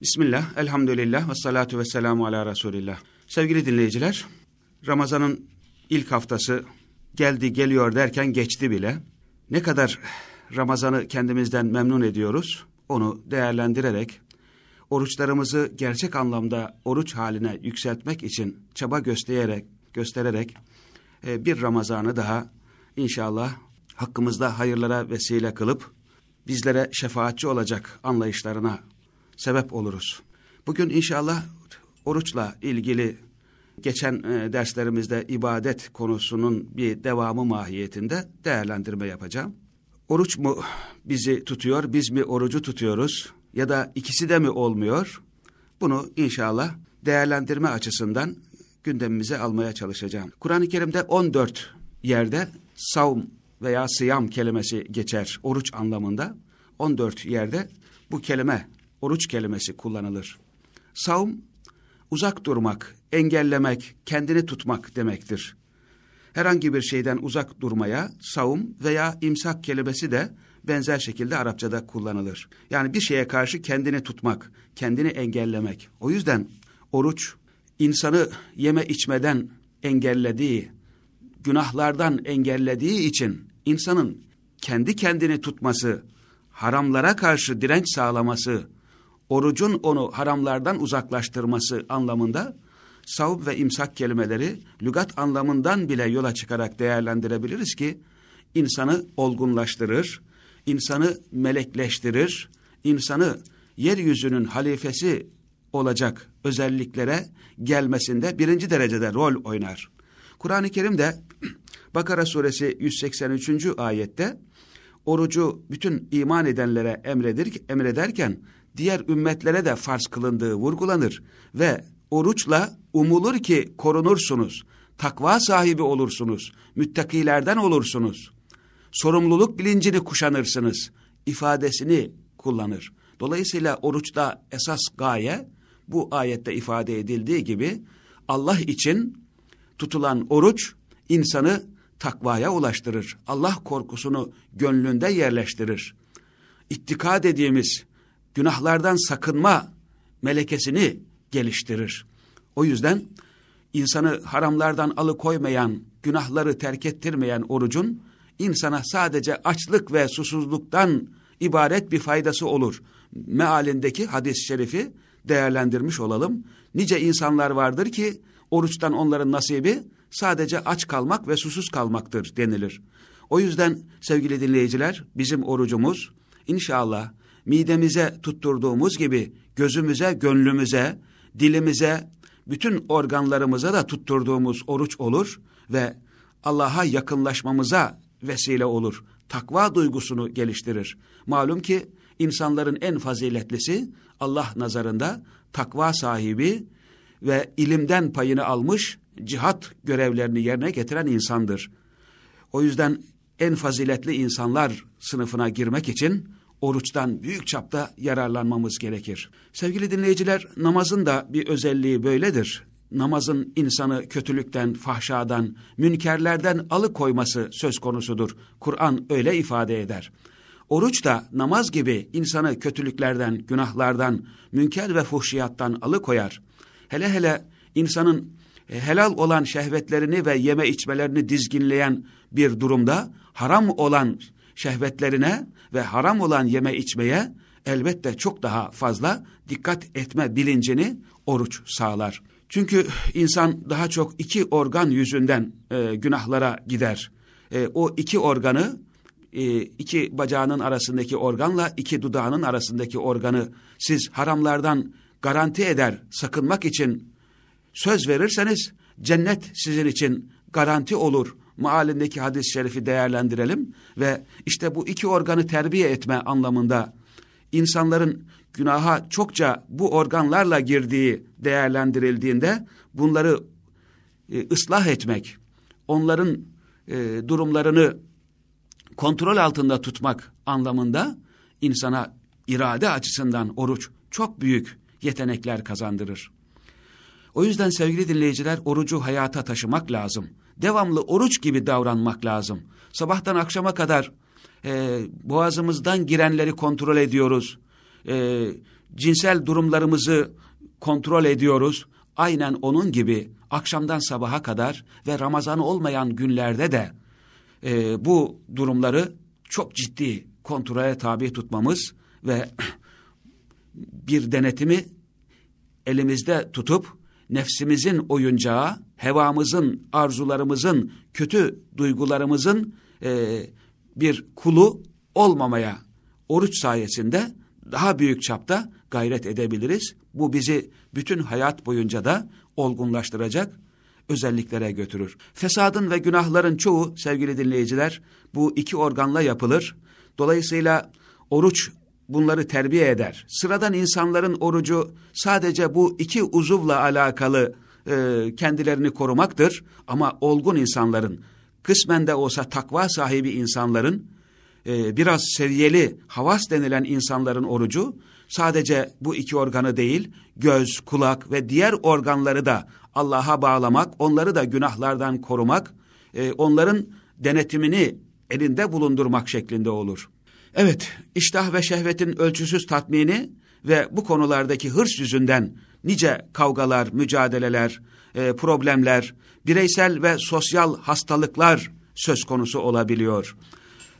Bismillah, elhamdülillah ve salatu ve selamu ala Resulillah. Sevgili dinleyiciler, Ramazan'ın ilk haftası geldi geliyor derken geçti bile. Ne kadar Ramazan'ı kendimizden memnun ediyoruz, onu değerlendirerek, oruçlarımızı gerçek anlamda oruç haline yükseltmek için çaba göstererek, göstererek e, bir Ramazan'ı daha inşallah hakkımızda hayırlara vesile kılıp, bizlere şefaatçi olacak anlayışlarına sebep oluruz. Bugün inşallah oruçla ilgili geçen e, derslerimizde ibadet konusunun bir devamı mahiyetinde değerlendirme yapacağım. Oruç mu bizi tutuyor, biz mi orucu tutuyoruz ya da ikisi de mi olmuyor? Bunu inşallah değerlendirme açısından gündemimize almaya çalışacağım. Kur'an-ı Kerim'de 14 yerde savm veya sıyam kelimesi geçer oruç anlamında. 14 yerde bu kelime oruç kelimesi kullanılır. Savm, uzak durmak, engellemek, kendini tutmak demektir. Herhangi bir şeyden uzak durmaya savm veya imsak kelimesi de benzer şekilde Arapçada kullanılır. Yani bir şeye karşı kendini tutmak, kendini engellemek. O yüzden oruç insanı yeme içmeden engellediği, günahlardan engellediği için insanın kendi kendini tutması, haramlara karşı direnç sağlaması, orucun onu haramlardan uzaklaştırması anlamında savub ve imsak kelimeleri lügat anlamından bile yola çıkarak değerlendirebiliriz ki insanı olgunlaştırır, insanı melekleştirir, insanı yeryüzünün halifesi olacak özelliklere gelmesinde birinci derecede rol oynar. Kur'an-ı Kerim'de Bakara suresi 183. ayette orucu bütün iman edenlere emredir, emrederken diğer ümmetlere de farz kılındığı vurgulanır ve oruçla umulur ki korunursunuz, takva sahibi olursunuz, müttakilerden olursunuz, sorumluluk bilincini kuşanırsınız ifadesini kullanır. Dolayısıyla oruçta esas gaye bu ayette ifade edildiği gibi Allah için tutulan oruç insanı takvaya ulaştırır. Allah korkusunu gönlünde yerleştirir. İttika dediğimiz günahlardan sakınma melekesini geliştirir. O yüzden insanı haramlardan alıkoymayan, günahları terk ettirmeyen orucun insana sadece açlık ve susuzluktan ibaret bir faydası olur. Mealindeki hadis-i şerifi değerlendirmiş olalım. Nice insanlar vardır ki oruçtan onların nasibi sadece aç kalmak ve susuz kalmaktır denilir. O yüzden sevgili dinleyiciler bizim orucumuz inşallah midemize tutturduğumuz gibi gözümüze, gönlümüze, dilimize, bütün organlarımıza da tutturduğumuz oruç olur ve Allah'a yakınlaşmamıza vesile olur. Takva duygusunu geliştirir. Malum ki insanların en faziletlisi Allah nazarında takva sahibi ve ilimden payını almış cihat görevlerini yerine getiren insandır. O yüzden en faziletli insanlar sınıfına girmek için oruçtan büyük çapta yararlanmamız gerekir. Sevgili dinleyiciler namazın da bir özelliği böyledir. Namazın insanı kötülükten, fahşadan, münkerlerden alıkoyması söz konusudur. Kur'an öyle ifade eder. Oruç da namaz gibi insanı kötülüklerden, günahlardan, münker ve fuhşiyattan alıkoyar. Hele hele insanın e, helal olan şehvetlerini ve yeme içmelerini dizginleyen bir durumda haram olan şehvetlerine ve haram olan yeme içmeye elbette çok daha fazla dikkat etme bilincini oruç sağlar. Çünkü insan daha çok iki organ yüzünden e, günahlara gider. E, o iki organı, e, iki bacağının arasındaki organla iki dudağının arasındaki organı siz haramlardan garanti eder sakınmak için söz verirseniz cennet sizin için garanti olur Maalindeki hadis-i şerifi değerlendirelim ve işte bu iki organı terbiye etme anlamında insanların günaha çokça bu organlarla girdiği değerlendirildiğinde bunları e, ıslah etmek, onların e, durumlarını kontrol altında tutmak anlamında insana irade açısından oruç çok büyük yetenekler kazandırır. O yüzden sevgili dinleyiciler orucu hayata taşımak lazım devamlı oruç gibi davranmak lazım. Sabahtan akşama kadar e, boğazımızdan girenleri kontrol ediyoruz. E, cinsel durumlarımızı kontrol ediyoruz. Aynen onun gibi akşamdan sabaha kadar ve Ramazan olmayan günlerde de e, bu durumları çok ciddi kontrole tabi tutmamız ve bir denetimi elimizde tutup nefsimizin oyuncağı, hevamızın, arzularımızın, kötü duygularımızın e, bir kulu olmamaya oruç sayesinde daha büyük çapta gayret edebiliriz. Bu bizi bütün hayat boyunca da olgunlaştıracak özelliklere götürür. Fesadın ve günahların çoğu sevgili dinleyiciler bu iki organla yapılır. Dolayısıyla oruç bunları terbiye eder. Sıradan insanların orucu sadece bu iki uzuvla alakalı e, kendilerini korumaktır. Ama olgun insanların, kısmen de olsa takva sahibi insanların, e, biraz seviyeli havas denilen insanların orucu, sadece bu iki organı değil, göz, kulak ve diğer organları da Allah'a bağlamak, onları da günahlardan korumak, e, onların denetimini elinde bulundurmak şeklinde olur. Evet, iştah ve şehvetin ölçüsüz tatmini ve bu konulardaki hırs yüzünden nice kavgalar, mücadeleler, e, problemler, bireysel ve sosyal hastalıklar söz konusu olabiliyor.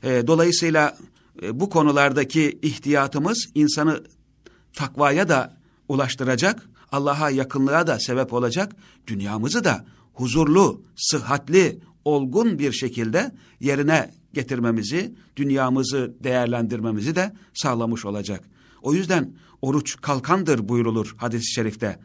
E, dolayısıyla e, bu konulardaki ihtiyatımız insanı takvaya da ulaştıracak, Allah'a yakınlığa da sebep olacak, dünyamızı da huzurlu, sıhhatli, olgun bir şekilde yerine getirmemizi, dünyamızı değerlendirmemizi de sağlamış olacak. O yüzden oruç kalkandır buyrulur hadis-i şerifte.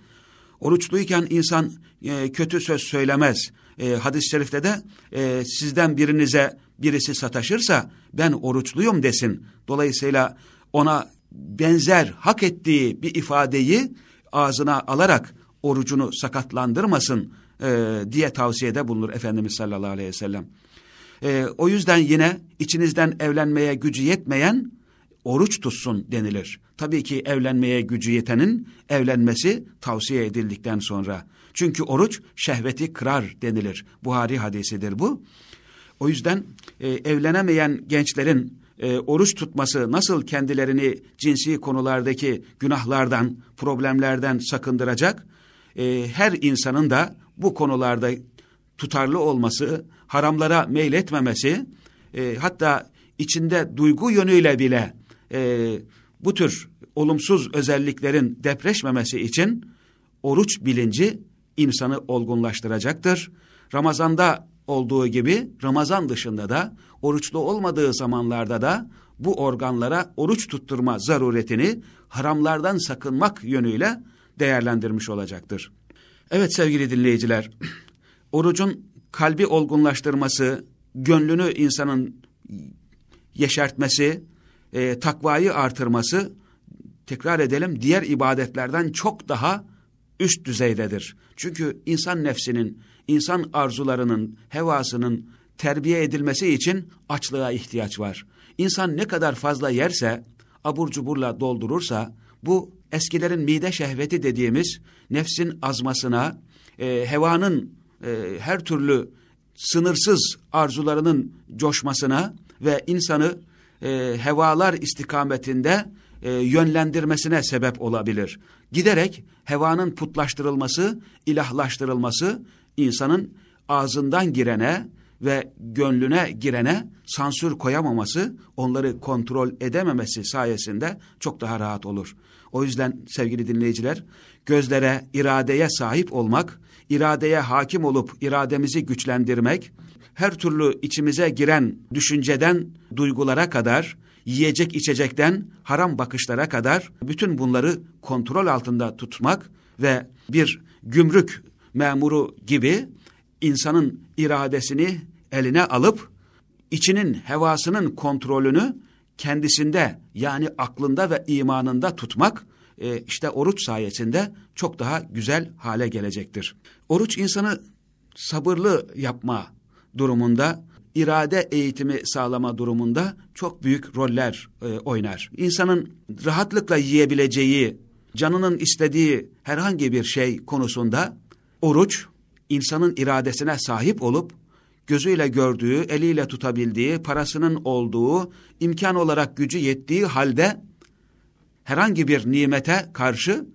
Oruçluyken insan e, kötü söz söylemez. E, hadis-i şerifte de e, sizden birinize birisi sataşırsa ben oruçluyum desin. Dolayısıyla ona benzer hak ettiği bir ifadeyi ağzına alarak orucunu sakatlandırmasın e, diye tavsiyede bulunur Efendimiz sallallahu aleyhi ve sellem. E, o yüzden yine içinizden evlenmeye gücü yetmeyen oruç tutsun denilir. Tabii ki evlenmeye gücü yetenin evlenmesi tavsiye edildikten sonra. Çünkü oruç şehveti kırar denilir. Buhari hadisidir bu. O yüzden e, evlenemeyen gençlerin e, oruç tutması nasıl kendilerini cinsi konulardaki günahlardan, problemlerden sakındıracak? E, her insanın da bu konularda tutarlı olması, haramlara meyletmemesi, e, hatta içinde duygu yönüyle bile e, bu tür olumsuz özelliklerin depreşmemesi için oruç bilinci insanı olgunlaştıracaktır. Ramazanda olduğu gibi Ramazan dışında da oruçlu olmadığı zamanlarda da bu organlara oruç tutturma zaruretini haramlardan sakınmak yönüyle değerlendirmiş olacaktır. Evet sevgili dinleyiciler, orucun kalbi olgunlaştırması, gönlünü insanın yeşertmesi, e, takvayı artırması, tekrar edelim, diğer ibadetlerden çok daha üst düzeydedir. Çünkü insan nefsinin, insan arzularının, hevasının terbiye edilmesi için açlığa ihtiyaç var. İnsan ne kadar fazla yerse, abur cuburla doldurursa, bu eskilerin mide şehveti dediğimiz nefsin azmasına, e, hevanın e, her türlü sınırsız arzularının coşmasına ve insanı e, hevalar istikametinde e, yönlendirmesine sebep olabilir. Giderek hevanın putlaştırılması, ilahlaştırılması insanın ağzından girene ve gönlüne girene sansür koyamaması, onları kontrol edememesi sayesinde çok daha rahat olur. O yüzden sevgili dinleyiciler, gözlere, iradeye sahip olmak, iradeye hakim olup irademizi güçlendirmek, her türlü içimize giren düşünceden duygulara kadar, yiyecek içecekten haram bakışlara kadar bütün bunları kontrol altında tutmak ve bir gümrük memuru gibi insanın iradesini eline alıp içinin hevasının kontrolünü kendisinde yani aklında ve imanında tutmak e, işte oruç sayesinde çok daha güzel hale gelecektir. Oruç insanı sabırlı yapma durumunda, irade eğitimi sağlama durumunda çok büyük roller e, oynar. İnsanın rahatlıkla yiyebileceği, canının istediği herhangi bir şey konusunda oruç insanın iradesine sahip olup gözüyle gördüğü, eliyle tutabildiği, parasının olduğu, imkan olarak gücü yettiği halde herhangi bir nimete karşı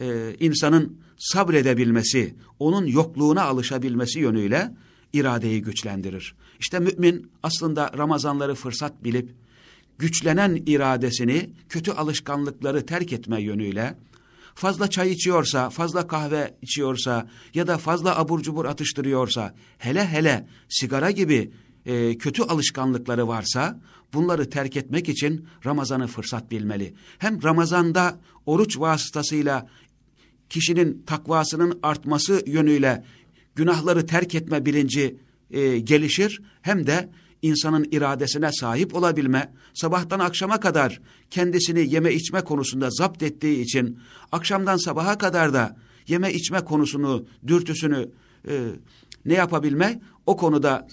e, insanın sabredebilmesi, onun yokluğuna alışabilmesi yönüyle iradeyi güçlendirir. İşte mümin aslında Ramazanları fırsat bilip güçlenen iradesini kötü alışkanlıkları terk etme yönüyle fazla çay içiyorsa, fazla kahve içiyorsa ya da fazla abur cubur atıştırıyorsa, hele hele sigara gibi e, kötü alışkanlıkları varsa bunları terk etmek için Ramazan'ı fırsat bilmeli. Hem Ramazan'da oruç vasıtasıyla kişinin takvasının artması yönüyle günahları terk etme bilinci e, gelişir hem de insanın iradesine sahip olabilme, sabahtan akşama kadar kendisini yeme içme konusunda zapt ettiği için akşamdan sabaha kadar da yeme içme konusunu, dürtüsünü e, ne yapabilme, o konuda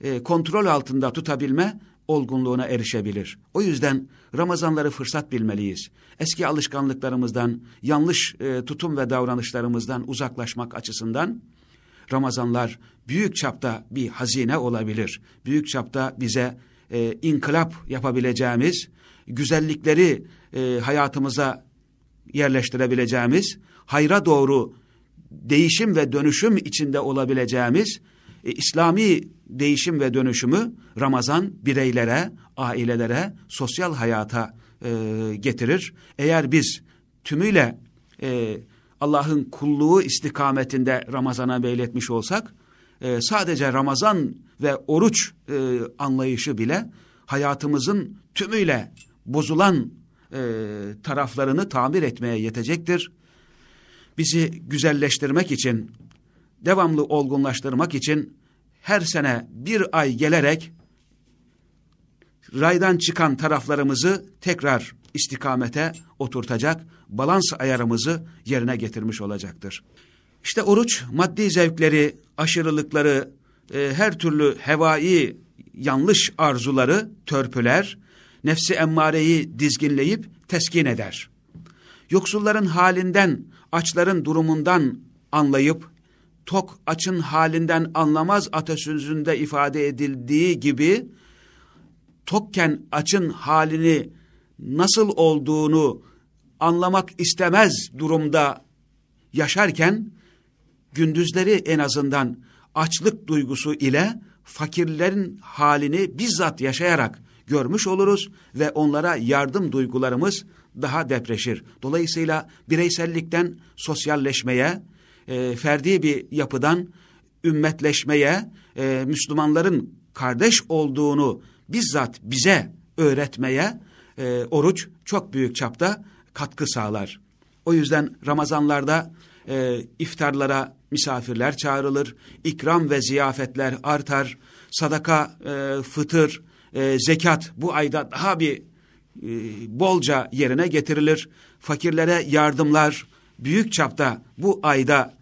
e, kontrol altında tutabilme olgunluğuna erişebilir. O yüzden Ramazanları fırsat bilmeliyiz. Eski alışkanlıklarımızdan, yanlış e, tutum ve davranışlarımızdan uzaklaşmak açısından Ramazanlar büyük çapta bir hazine olabilir. Büyük çapta bize e, inkılap yapabileceğimiz, güzellikleri e, hayatımıza yerleştirebileceğimiz, hayra doğru değişim ve dönüşüm içinde olabileceğimiz e, İslami değişim ve dönüşümü Ramazan bireylere, ailelere, sosyal hayata e, getirir. Eğer biz tümüyle e, Allah'ın kulluğu istikametinde Ramazan'a meyletmiş olsak, e, sadece Ramazan ve oruç e, anlayışı bile hayatımızın tümüyle bozulan e, taraflarını tamir etmeye yetecektir. Bizi güzelleştirmek için, devamlı olgunlaştırmak için her sene bir ay gelerek raydan çıkan taraflarımızı tekrar istikamete oturtacak, balans ayarımızı yerine getirmiş olacaktır. İşte oruç maddi zevkleri, aşırılıkları, e, her türlü hevai yanlış arzuları törpüler, nefsi emmareyi dizginleyip teskin eder. Yoksulların halinden, açların durumundan anlayıp, tok açın halinden anlamaz atasözünde ifade edildiği gibi, tokken açın halini nasıl olduğunu anlamak istemez durumda yaşarken, gündüzleri en azından açlık duygusu ile fakirlerin halini bizzat yaşayarak görmüş oluruz ve onlara yardım duygularımız daha depreşir. Dolayısıyla bireysellikten sosyalleşmeye, e, ferdi bir yapıdan ümmetleşmeye, e, Müslümanların kardeş olduğunu bizzat bize öğretmeye e, oruç çok büyük çapta katkı sağlar. O yüzden Ramazanlarda e, iftarlara misafirler çağrılır, ikram ve ziyafetler artar, sadaka, e, fıtır, e, zekat bu ayda daha bir e, bolca yerine getirilir. Fakirlere yardımlar büyük çapta bu ayda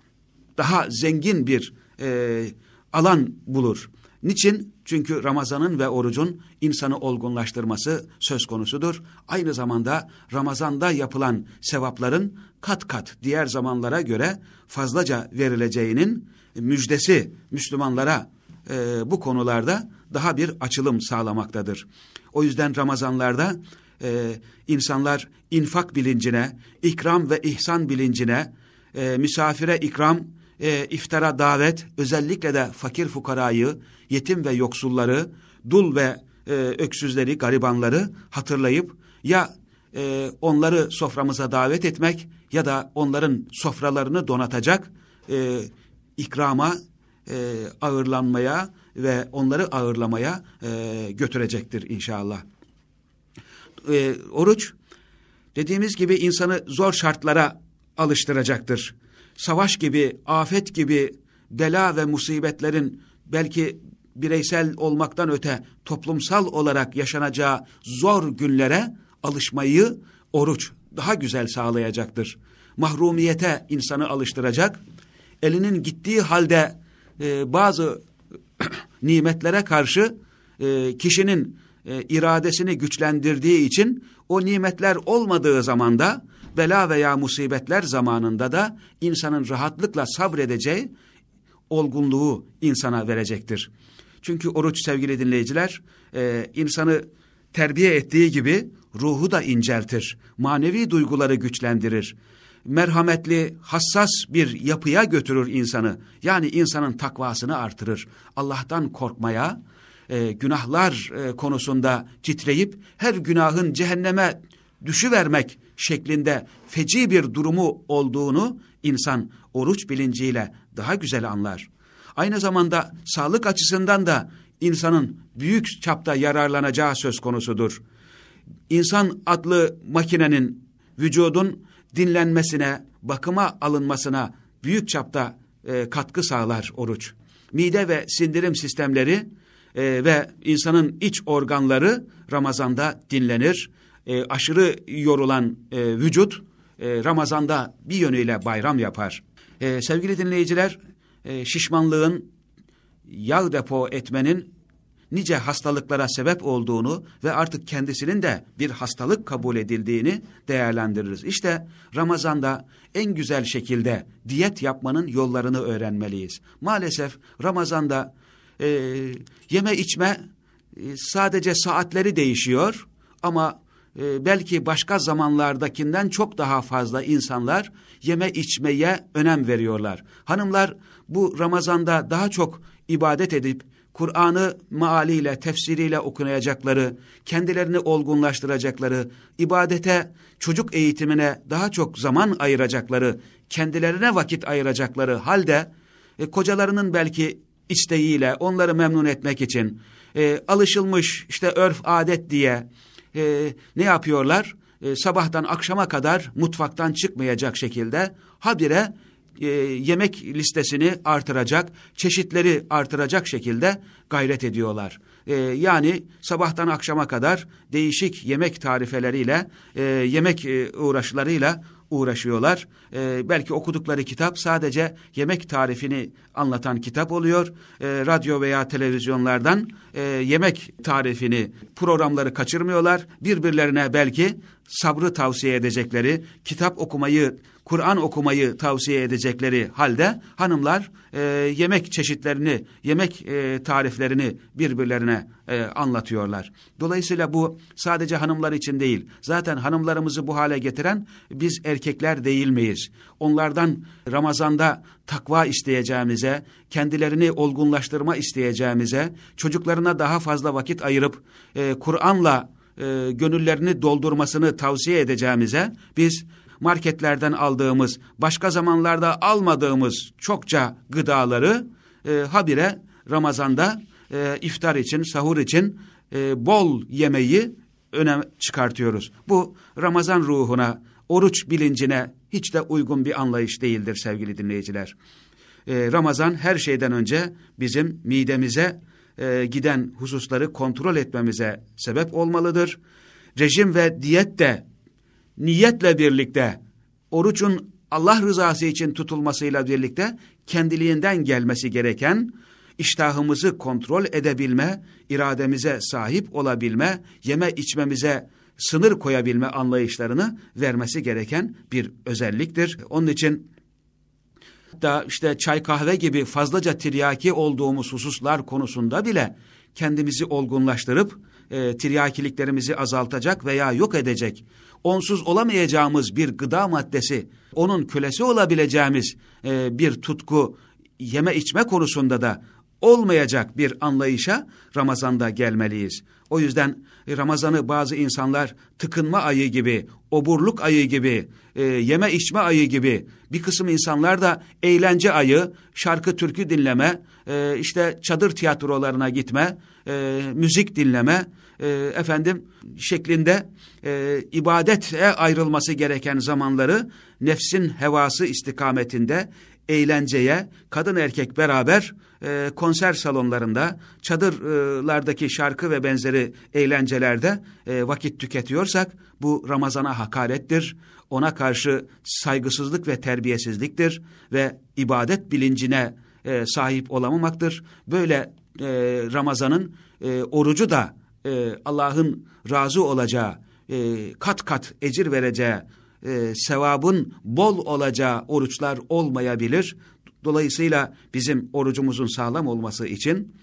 daha zengin bir e, alan bulur. Niçin? Çünkü Ramazan'ın ve orucun insanı olgunlaştırması söz konusudur. Aynı zamanda Ramazan'da yapılan sevapların kat kat diğer zamanlara göre fazlaca verileceğinin müjdesi Müslümanlara e, bu konularda daha bir açılım sağlamaktadır. O yüzden Ramazanlarda e, insanlar infak bilincine, ikram ve ihsan bilincine, e, misafire ikram, e, iftara davet, özellikle de fakir fukarayı, yetim ve yoksulları, dul ve e, öksüzleri, garibanları hatırlayıp ya e, onları soframıza davet etmek ya da onların sofralarını donatacak e, ikrama, e, ağırlanmaya ve onları ağırlamaya e, götürecektir inşallah. E, oruç dediğimiz gibi insanı zor şartlara alıştıracaktır. Savaş gibi, afet gibi bela ve musibetlerin belki bireysel olmaktan öte toplumsal olarak yaşanacağı zor günlere alışmayı oruç daha güzel sağlayacaktır. Mahrumiyete insanı alıştıracak, elinin gittiği halde e, bazı nimetlere karşı e, kişinin e, iradesini güçlendirdiği için o nimetler olmadığı zamanda bela veya musibetler zamanında da insanın rahatlıkla sabredeceği olgunluğu insana verecektir. Çünkü oruç sevgili dinleyiciler e, insanı terbiye ettiği gibi ruhu da inceltir, manevi duyguları güçlendirir. Merhametli, hassas bir yapıya götürür insanı. Yani insanın takvasını artırır. Allah'tan korkmaya, e, günahlar e, konusunda titreyip her günahın cehenneme düşüvermek şeklinde feci bir durumu olduğunu insan oruç bilinciyle daha güzel anlar. Aynı zamanda sağlık açısından da insanın büyük çapta yararlanacağı söz konusudur. İnsan adlı makinenin vücudun dinlenmesine, bakıma alınmasına büyük çapta e, katkı sağlar oruç. Mide ve sindirim sistemleri e, ve insanın iç organları Ramazan'da dinlenir. E, aşırı yorulan e, vücut e, Ramazan'da bir yönüyle bayram yapar. E, sevgili dinleyiciler, e, şişmanlığın, yağ depo etmenin nice hastalıklara sebep olduğunu ve artık kendisinin de bir hastalık kabul edildiğini değerlendiririz. İşte Ramazan'da en güzel şekilde diyet yapmanın yollarını öğrenmeliyiz. Maalesef Ramazan'da e, yeme içme e, sadece saatleri değişiyor ama e, belki başka zamanlardakinden çok daha fazla insanlar yeme içmeye önem veriyorlar. Hanımlar bu Ramazan'da daha çok ibadet edip Kur'an'ı maaliyle, tefsiriyle okunacakları, kendilerini olgunlaştıracakları, ibadete, çocuk eğitimine daha çok zaman ayıracakları, kendilerine vakit ayıracakları halde e, kocalarının belki isteğiyle onları memnun etmek için e, alışılmış işte örf adet diye e, ne yapıyorlar? E, sabahtan akşama kadar mutfaktan çıkmayacak şekilde habire e, yemek listesini artıracak, çeşitleri artıracak şekilde gayret ediyorlar. E, yani sabahtan akşama kadar değişik yemek tarifeleriyle, e, yemek e, uğraşlarıyla uğraşıyorlar. E, belki okudukları kitap sadece yemek tarifini anlatan kitap oluyor. E, radyo veya televizyonlardan e, yemek tarifini, programları kaçırmıyorlar. Birbirlerine belki sabrı tavsiye edecekleri, kitap okumayı Kur'an okumayı tavsiye edecekleri halde hanımlar e, yemek çeşitlerini, yemek e, tariflerini birbirlerine e, anlatıyorlar. Dolayısıyla bu sadece hanımlar için değil. Zaten hanımlarımızı bu hale getiren biz erkekler değil miyiz? Onlardan Ramazan'da takva isteyeceğimize, kendilerini olgunlaştırma isteyeceğimize, çocuklarına daha fazla vakit ayırıp e, Kur'an'la e, gönüllerini doldurmasını tavsiye edeceğimize biz marketlerden aldığımız, başka zamanlarda almadığımız çokça gıdaları e, habire Ramazan'da e, iftar için, sahur için e, bol yemeği öne çıkartıyoruz. Bu Ramazan ruhuna, oruç bilincine hiç de uygun bir anlayış değildir sevgili dinleyiciler. E, Ramazan her şeyden önce bizim midemize e, giden hususları kontrol etmemize sebep olmalıdır. Rejim ve diyet de niyetle birlikte orucun Allah rızası için tutulmasıyla birlikte kendiliğinden gelmesi gereken iştahımızı kontrol edebilme, irademize sahip olabilme, yeme içmemize sınır koyabilme anlayışlarını vermesi gereken bir özelliktir. Onun için da işte çay kahve gibi fazlaca tiryaki olduğumuz hususlar konusunda bile kendimizi olgunlaştırıp e, tiryakiliklerimizi azaltacak veya yok edecek, onsuz olamayacağımız bir gıda maddesi, onun kölesi olabileceğimiz e, bir tutku, yeme içme konusunda da olmayacak bir anlayışa Ramazan'da gelmeliyiz. O yüzden e, Ramazan'ı bazı insanlar tıkınma ayı gibi, oburluk ayı gibi, e, yeme içme ayı gibi, bir kısım insanlar da eğlence ayı, şarkı türkü dinleme, e, işte çadır tiyatrolarına gitme, e, müzik dinleme, e, efendim şeklinde e, ibadete ayrılması gereken zamanları nefsin hevası istikametinde eğlenceye kadın erkek beraber e, konser salonlarında, çadırlardaki şarkı ve benzeri eğlencelerde e, vakit tüketiyorsak bu Ramazan'a hakarettir. Ona karşı saygısızlık ve terbiyesizliktir ve ibadet bilincine e, sahip olamamaktır. Böyle e, Ramazan'ın e, orucu da e, Allah'ın razı olacağı, e, kat kat ecir vereceği, e, sevabın bol olacağı oruçlar olmayabilir. Dolayısıyla bizim orucumuzun sağlam olması için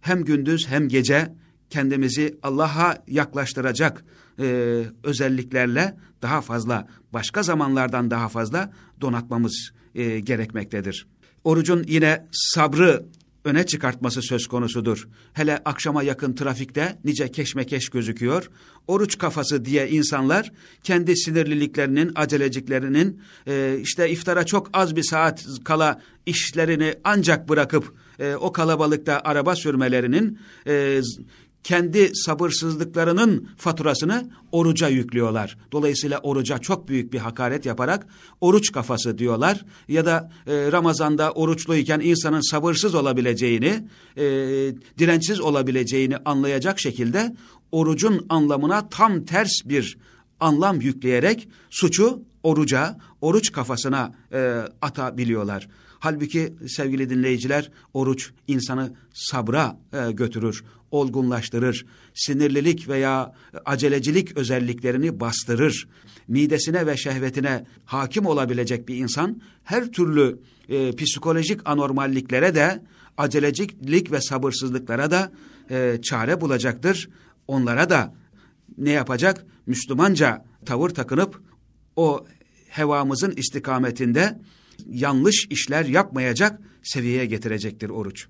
hem gündüz hem gece kendimizi Allah'a yaklaştıracak, e, özelliklerle daha fazla, başka zamanlardan daha fazla donatmamız e, gerekmektedir. Orucun yine sabrı öne çıkartması söz konusudur. Hele akşama yakın trafikte nice keşmekeş gözüküyor. Oruç kafası diye insanlar kendi sinirliliklerinin, aceleciklerinin e, işte iftara çok az bir saat kala işlerini ancak bırakıp e, o kalabalıkta araba sürmelerinin e, kendi sabırsızlıklarının faturasını oruca yüklüyorlar. Dolayısıyla oruca çok büyük bir hakaret yaparak oruç kafası diyorlar. Ya da e, Ramazan'da oruçluyken insanın sabırsız olabileceğini, e, dirençsiz olabileceğini anlayacak şekilde orucun anlamına tam ters bir anlam yükleyerek suçu oruca, oruç kafasına e, atabiliyorlar. Halbuki sevgili dinleyiciler oruç insanı sabra e, götürür, olgunlaştırır. Sinirlilik veya acelecilik özelliklerini bastırır. Midesine ve şehvetine hakim olabilecek bir insan her türlü e, psikolojik anormalliklere de acelecilik ve sabırsızlıklara da e, çare bulacaktır. Onlara da ne yapacak? Müslümanca tavır takınıp o hevamızın istikametinde yanlış işler yapmayacak seviyeye getirecektir oruç.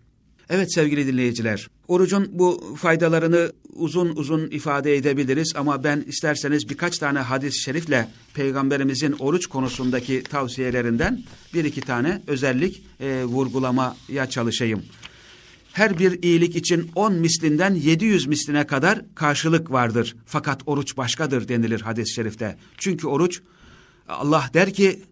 Evet sevgili dinleyiciler, orucun bu faydalarını uzun uzun ifade edebiliriz ama ben isterseniz birkaç tane hadis-i şerifle Peygamberimizin oruç konusundaki tavsiyelerinden bir iki tane özellik e, vurgulamaya çalışayım. Her bir iyilik için on mislinden yedi yüz misline kadar karşılık vardır. Fakat oruç başkadır denilir hadis-i şerifte. Çünkü oruç Allah der ki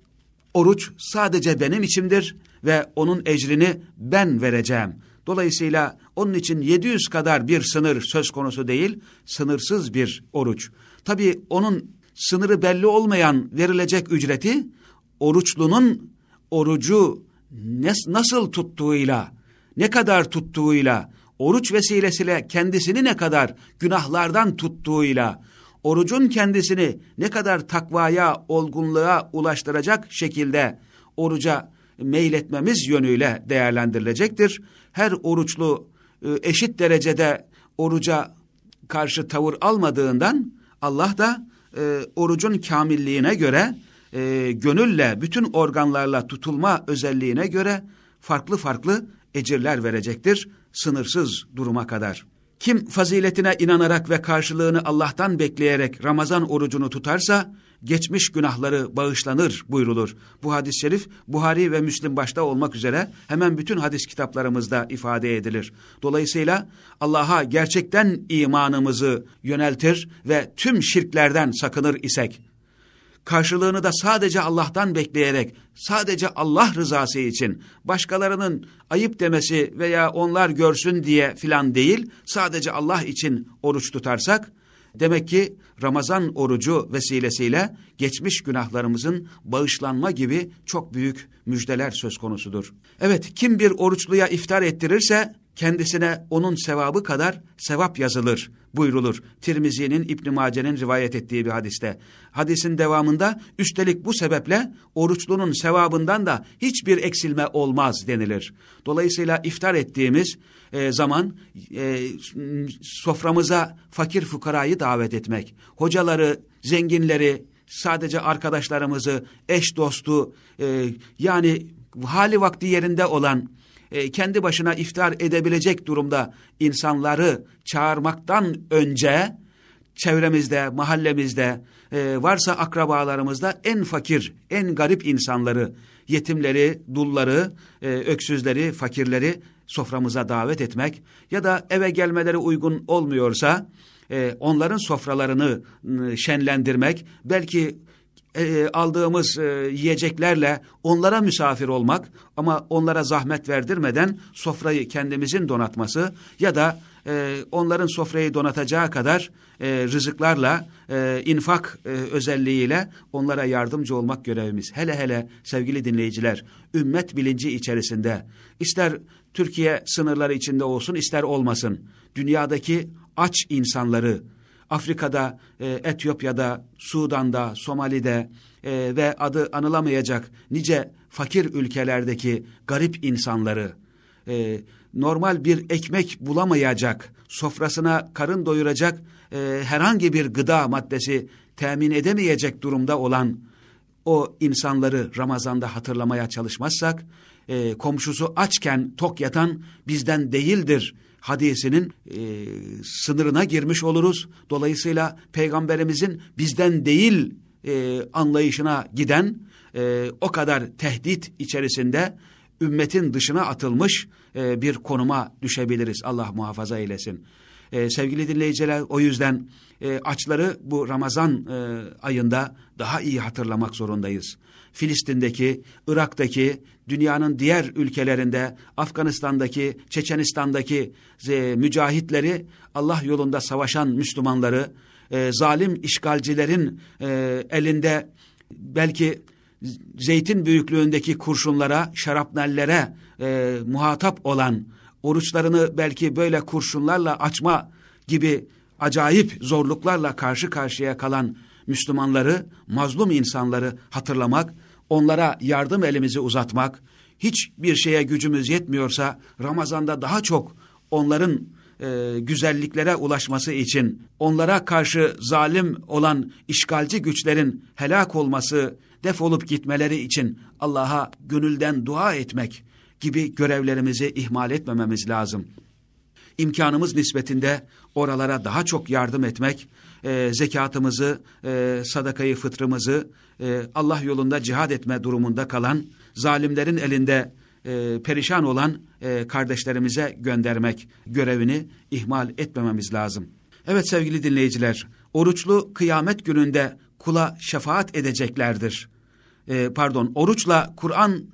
Oruç sadece benim içimdir ve onun ecrini ben vereceğim. Dolayısıyla onun için 700 kadar bir sınır söz konusu değil, sınırsız bir oruç. Tabi onun sınırı belli olmayan verilecek ücreti, oruçlunun orucu nasıl tuttuğuyla, ne kadar tuttuğuyla, oruç vesilesiyle kendisini ne kadar günahlardan tuttuğuyla, orucun kendisini ne kadar takvaya, olgunluğa ulaştıracak şekilde oruca meyletmemiz yönüyle değerlendirilecektir. Her oruçlu e, eşit derecede oruca karşı tavır almadığından Allah da e, orucun kamilliğine göre e, gönülle bütün organlarla tutulma özelliğine göre farklı farklı ecirler verecektir sınırsız duruma kadar. Kim faziletine inanarak ve karşılığını Allah'tan bekleyerek Ramazan orucunu tutarsa geçmiş günahları bağışlanır buyrulur. Bu hadis-i şerif Buhari ve Müslim başta olmak üzere hemen bütün hadis kitaplarımızda ifade edilir. Dolayısıyla Allah'a gerçekten imanımızı yöneltir ve tüm şirklerden sakınır isek karşılığını da sadece Allah'tan bekleyerek, sadece Allah rızası için, başkalarının ayıp demesi veya onlar görsün diye filan değil, sadece Allah için oruç tutarsak, demek ki Ramazan orucu vesilesiyle geçmiş günahlarımızın bağışlanma gibi çok büyük müjdeler söz konusudur. Evet, kim bir oruçluya iftar ettirirse, kendisine onun sevabı kadar sevap yazılır buyrulur. Tirmizi'nin İbn Mace'nin rivayet ettiği bir hadiste. Hadisin devamında üstelik bu sebeple oruçlunun sevabından da hiçbir eksilme olmaz denilir. Dolayısıyla iftar ettiğimiz e, zaman e, soframıza fakir fukarayı davet etmek, hocaları, zenginleri, sadece arkadaşlarımızı, eş dostu e, yani hali vakti yerinde olan e, kendi başına iftar edebilecek durumda insanları çağırmaktan önce çevremizde, mahallemizde, e, varsa akrabalarımızda en fakir, en garip insanları, yetimleri, dulları, e, öksüzleri, fakirleri soframıza davet etmek ya da eve gelmeleri uygun olmuyorsa e, onların sofralarını e, şenlendirmek, belki e, aldığımız e, yiyeceklerle onlara misafir olmak ama onlara zahmet verdirmeden sofrayı kendimizin donatması ya da e, onların sofrayı donatacağı kadar e, rızıklarla, e, infak e, özelliğiyle onlara yardımcı olmak görevimiz. Hele hele sevgili dinleyiciler, ümmet bilinci içerisinde ister Türkiye sınırları içinde olsun ister olmasın, dünyadaki aç insanları, Afrika'da, e, Etiyopya'da, Sudan'da, Somali'de e, ve adı anılamayacak nice fakir ülkelerdeki garip insanları, e, normal bir ekmek bulamayacak, sofrasına karın doyuracak e, herhangi bir gıda maddesi temin edemeyecek durumda olan o insanları Ramazan'da hatırlamaya çalışmazsak, e, komşusu açken tok yatan bizden değildir hadisinin e, sınırına girmiş oluruz. Dolayısıyla peygamberimizin bizden değil e, anlayışına giden e, o kadar tehdit içerisinde ümmetin dışına atılmış e, bir konuma düşebiliriz. Allah muhafaza eylesin. E, sevgili dinleyiciler o yüzden e, açları bu Ramazan e, ayında daha iyi hatırlamak zorundayız. Filistin'deki, Irak'taki, dünyanın diğer ülkelerinde, Afganistan'daki, Çeçenistan'daki e, mücahitleri, Allah yolunda savaşan Müslümanları, e, zalim işgalcilerin e, elinde belki zeytin büyüklüğündeki kurşunlara, şarapnellere e, muhatap olan, oruçlarını belki böyle kurşunlarla açma gibi acayip zorluklarla karşı karşıya kalan Müslümanları, mazlum insanları hatırlamak, onlara yardım elimizi uzatmak, hiçbir şeye gücümüz yetmiyorsa Ramazan'da daha çok onların e, güzelliklere ulaşması için, onlara karşı zalim olan işgalci güçlerin helak olması, defolup gitmeleri için Allah'a gönülden dua etmek gibi görevlerimizi ihmal etmememiz lazım. İmkanımız nispetinde oralara daha çok yardım etmek, e, zekatımızı, e, sadakayı, fıtrımızı e, Allah yolunda cihad etme durumunda kalan, zalimlerin elinde e, perişan olan e, kardeşlerimize göndermek görevini ihmal etmememiz lazım. Evet sevgili dinleyiciler, oruçlu kıyamet gününde kula şefaat edeceklerdir. E, pardon, oruçla Kur'an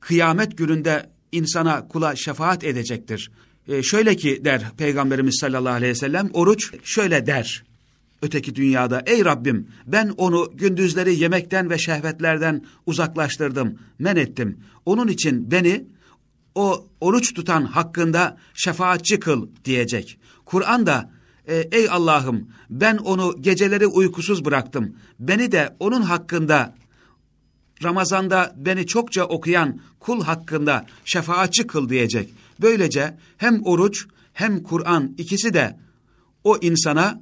kıyamet gününde insana kula şefaat edecektir. E, şöyle ki der Peygamberimiz sallallahu aleyhi ve sellem, oruç şöyle der öteki dünyada. Ey Rabbim ben onu gündüzleri yemekten ve şehvetlerden uzaklaştırdım, men ettim. Onun için beni o oruç tutan hakkında şefaatçi kıl diyecek. Kur'an da e, ey Allah'ım ben onu geceleri uykusuz bıraktım. Beni de onun hakkında Ramazanda beni çokça okuyan kul hakkında şefaatçi kıl diyecek. Böylece hem oruç hem Kur'an ikisi de o insana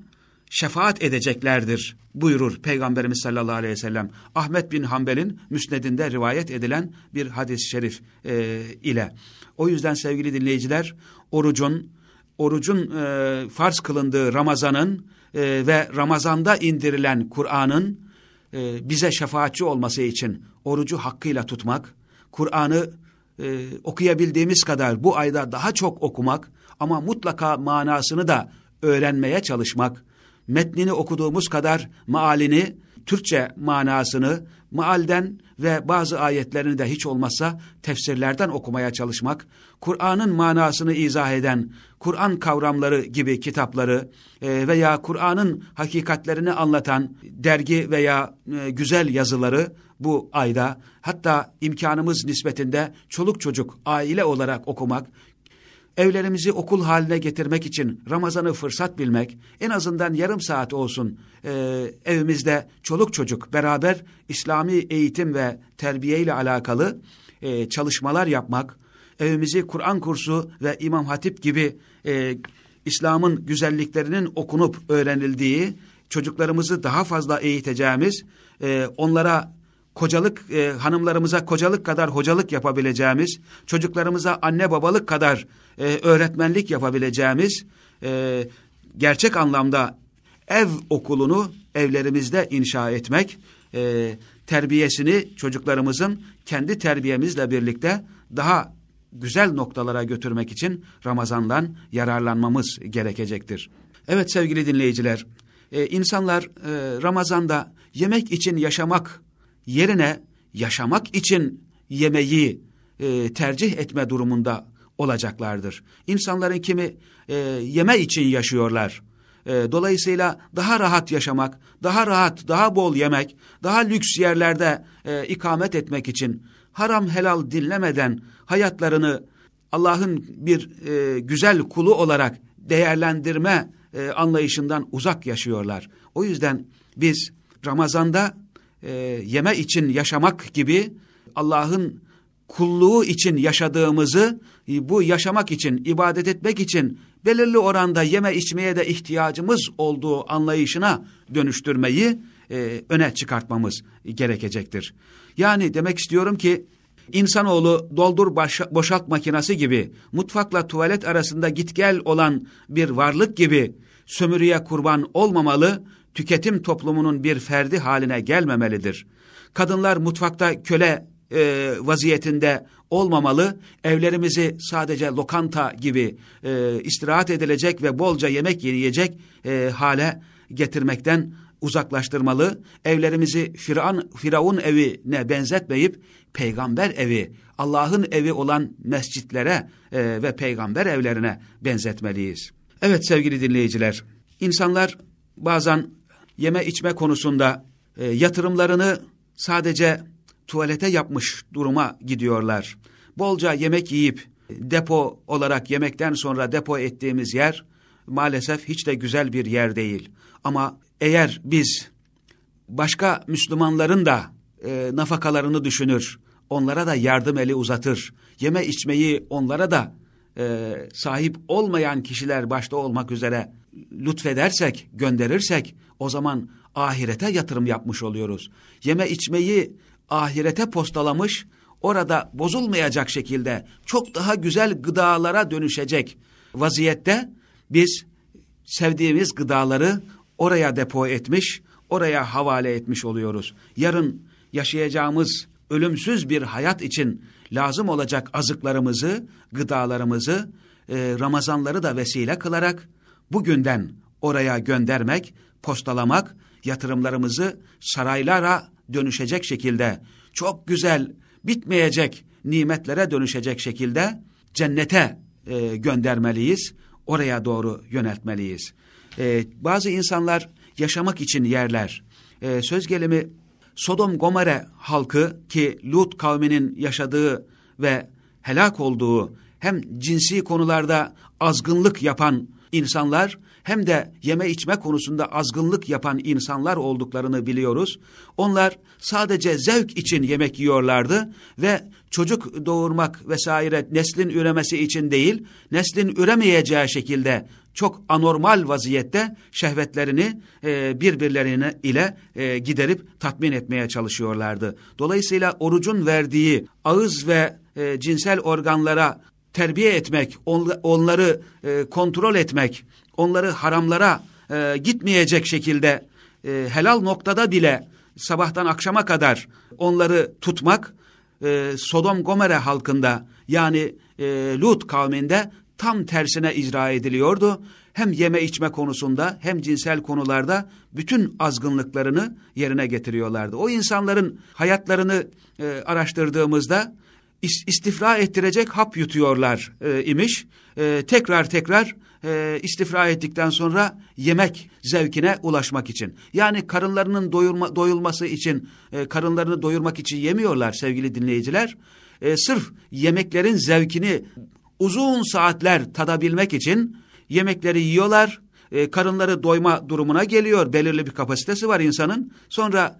şefaat edeceklerdir buyurur Peygamberimiz sallallahu aleyhi ve sellem. Ahmet bin Hanbel'in müsnedinde rivayet edilen bir hadis-i şerif e, ile. O yüzden sevgili dinleyiciler orucun, orucun e, farz kılındığı Ramazan'ın e, ve Ramazan'da indirilen Kur'an'ın e, bize şefaatçi olması için orucu hakkıyla tutmak, Kur'an'ı e, okuyabildiğimiz kadar bu ayda daha çok okumak ama mutlaka manasını da öğrenmeye çalışmak, metnini okuduğumuz kadar maalini, Türkçe manasını, maalden ve bazı ayetlerini de hiç olmazsa tefsirlerden okumaya çalışmak, Kur'an'ın manasını izah eden Kur'an kavramları gibi kitapları e, veya Kur'an'ın hakikatlerini anlatan dergi veya e, güzel yazıları bu ayda hatta imkanımız nispetinde çoluk çocuk aile olarak okumak, evlerimizi okul haline getirmek için Ramazan'ı fırsat bilmek, en azından yarım saat olsun e, evimizde çoluk çocuk beraber İslami eğitim ve terbiye ile alakalı e, çalışmalar yapmak, evimizi Kur'an kursu ve İmam Hatip gibi e, İslam'ın güzelliklerinin okunup öğrenildiği, çocuklarımızı daha fazla eğiteceğimiz, e, onlara kocalık e, hanımlarımıza kocalık kadar hocalık yapabileceğimiz, çocuklarımıza anne babalık kadar e, öğretmenlik yapabileceğimiz e, gerçek anlamda ev okulunu evlerimizde inşa etmek, e, terbiyesini çocuklarımızın kendi terbiyemizle birlikte daha güzel noktalara götürmek için Ramazan'dan yararlanmamız gerekecektir. Evet sevgili dinleyiciler, e, insanlar e, Ramazan'da yemek için yaşamak yerine yaşamak için yemeği e, tercih etme durumunda olacaklardır. İnsanların kimi e, yeme için yaşıyorlar. E, dolayısıyla daha rahat yaşamak, daha rahat, daha bol yemek, daha lüks yerlerde e, ikamet etmek için haram helal dinlemeden hayatlarını Allah'ın bir e, güzel kulu olarak değerlendirme e, anlayışından uzak yaşıyorlar. O yüzden biz Ramazan'da e, yeme için yaşamak gibi Allah'ın kulluğu için yaşadığımızı, bu yaşamak için, ibadet etmek için belirli oranda yeme içmeye de ihtiyacımız olduğu anlayışına dönüştürmeyi e, öne çıkartmamız gerekecektir. Yani demek istiyorum ki insanoğlu doldur boşalt makinesi gibi mutfakla tuvalet arasında git gel olan bir varlık gibi sömürüye kurban olmamalı, tüketim toplumunun bir ferdi haline gelmemelidir. Kadınlar mutfakta köle e, vaziyetinde olmamalı. Evlerimizi sadece lokanta gibi e, istirahat edilecek ve bolca yemek yiyecek e, hale getirmekten uzaklaştırmalı. Evlerimizi Firavun, Firavun evine benzetmeyip peygamber evi, Allah'ın evi olan mescitlere e, ve peygamber evlerine benzetmeliyiz. Evet sevgili dinleyiciler, insanlar bazen yeme içme konusunda e, yatırımlarını sadece tuvalete yapmış duruma gidiyorlar. Bolca yemek yiyip depo olarak yemekten sonra depo ettiğimiz yer maalesef hiç de güzel bir yer değil. Ama eğer biz başka Müslümanların da e, nafakalarını düşünür, onlara da yardım eli uzatır, yeme içmeyi onlara da e, sahip olmayan kişiler başta olmak üzere lütfedersek, gönderirsek o zaman ahirete yatırım yapmış oluyoruz. Yeme içmeyi ahirete postalamış, orada bozulmayacak şekilde çok daha güzel gıdalara dönüşecek vaziyette biz sevdiğimiz gıdaları oraya depo etmiş, oraya havale etmiş oluyoruz. Yarın yaşayacağımız ölümsüz bir hayat için lazım olacak azıklarımızı, gıdalarımızı, e, Ramazanları da vesile kılarak bugünden oraya göndermek, postalamak, yatırımlarımızı saraylara dönüşecek şekilde, çok güzel, bitmeyecek nimetlere dönüşecek şekilde cennete e, göndermeliyiz, oraya doğru yöneltmeliyiz. E, bazı insanlar yaşamak için yerler. E, söz gelimi Sodom Gomorre halkı ki Lut kavminin yaşadığı ve helak olduğu hem cinsi konularda azgınlık yapan insanlar hem de yeme içme konusunda azgınlık yapan insanlar olduklarını biliyoruz. Onlar sadece zevk için yemek yiyorlardı ve çocuk doğurmak vesaire neslin üremesi için değil, neslin üremeyeceği şekilde çok anormal vaziyette şehvetlerini e, birbirlerine ile e, giderip tatmin etmeye çalışıyorlardı. Dolayısıyla orucun verdiği ağız ve e, cinsel organlara terbiye etmek, onları e, kontrol etmek, onları haramlara e, gitmeyecek şekilde e, helal noktada bile sabahtan akşama kadar onları tutmak e, Sodom Gomere halkında yani e, Lut kavminde tam tersine icra ediliyordu. Hem yeme içme konusunda hem cinsel konularda bütün azgınlıklarını yerine getiriyorlardı. O insanların hayatlarını e, araştırdığımızda istifra ettirecek hap yutuyorlar e, imiş. E, tekrar tekrar e, istifra ettikten sonra yemek zevkine ulaşmak için. Yani karınlarının doyurma, doyulması için, e, karınlarını doyurmak için yemiyorlar sevgili dinleyiciler. E, sırf yemeklerin zevkini uzun saatler tadabilmek için yemekleri yiyorlar. E, karınları doyma durumuna geliyor. Belirli bir kapasitesi var insanın. Sonra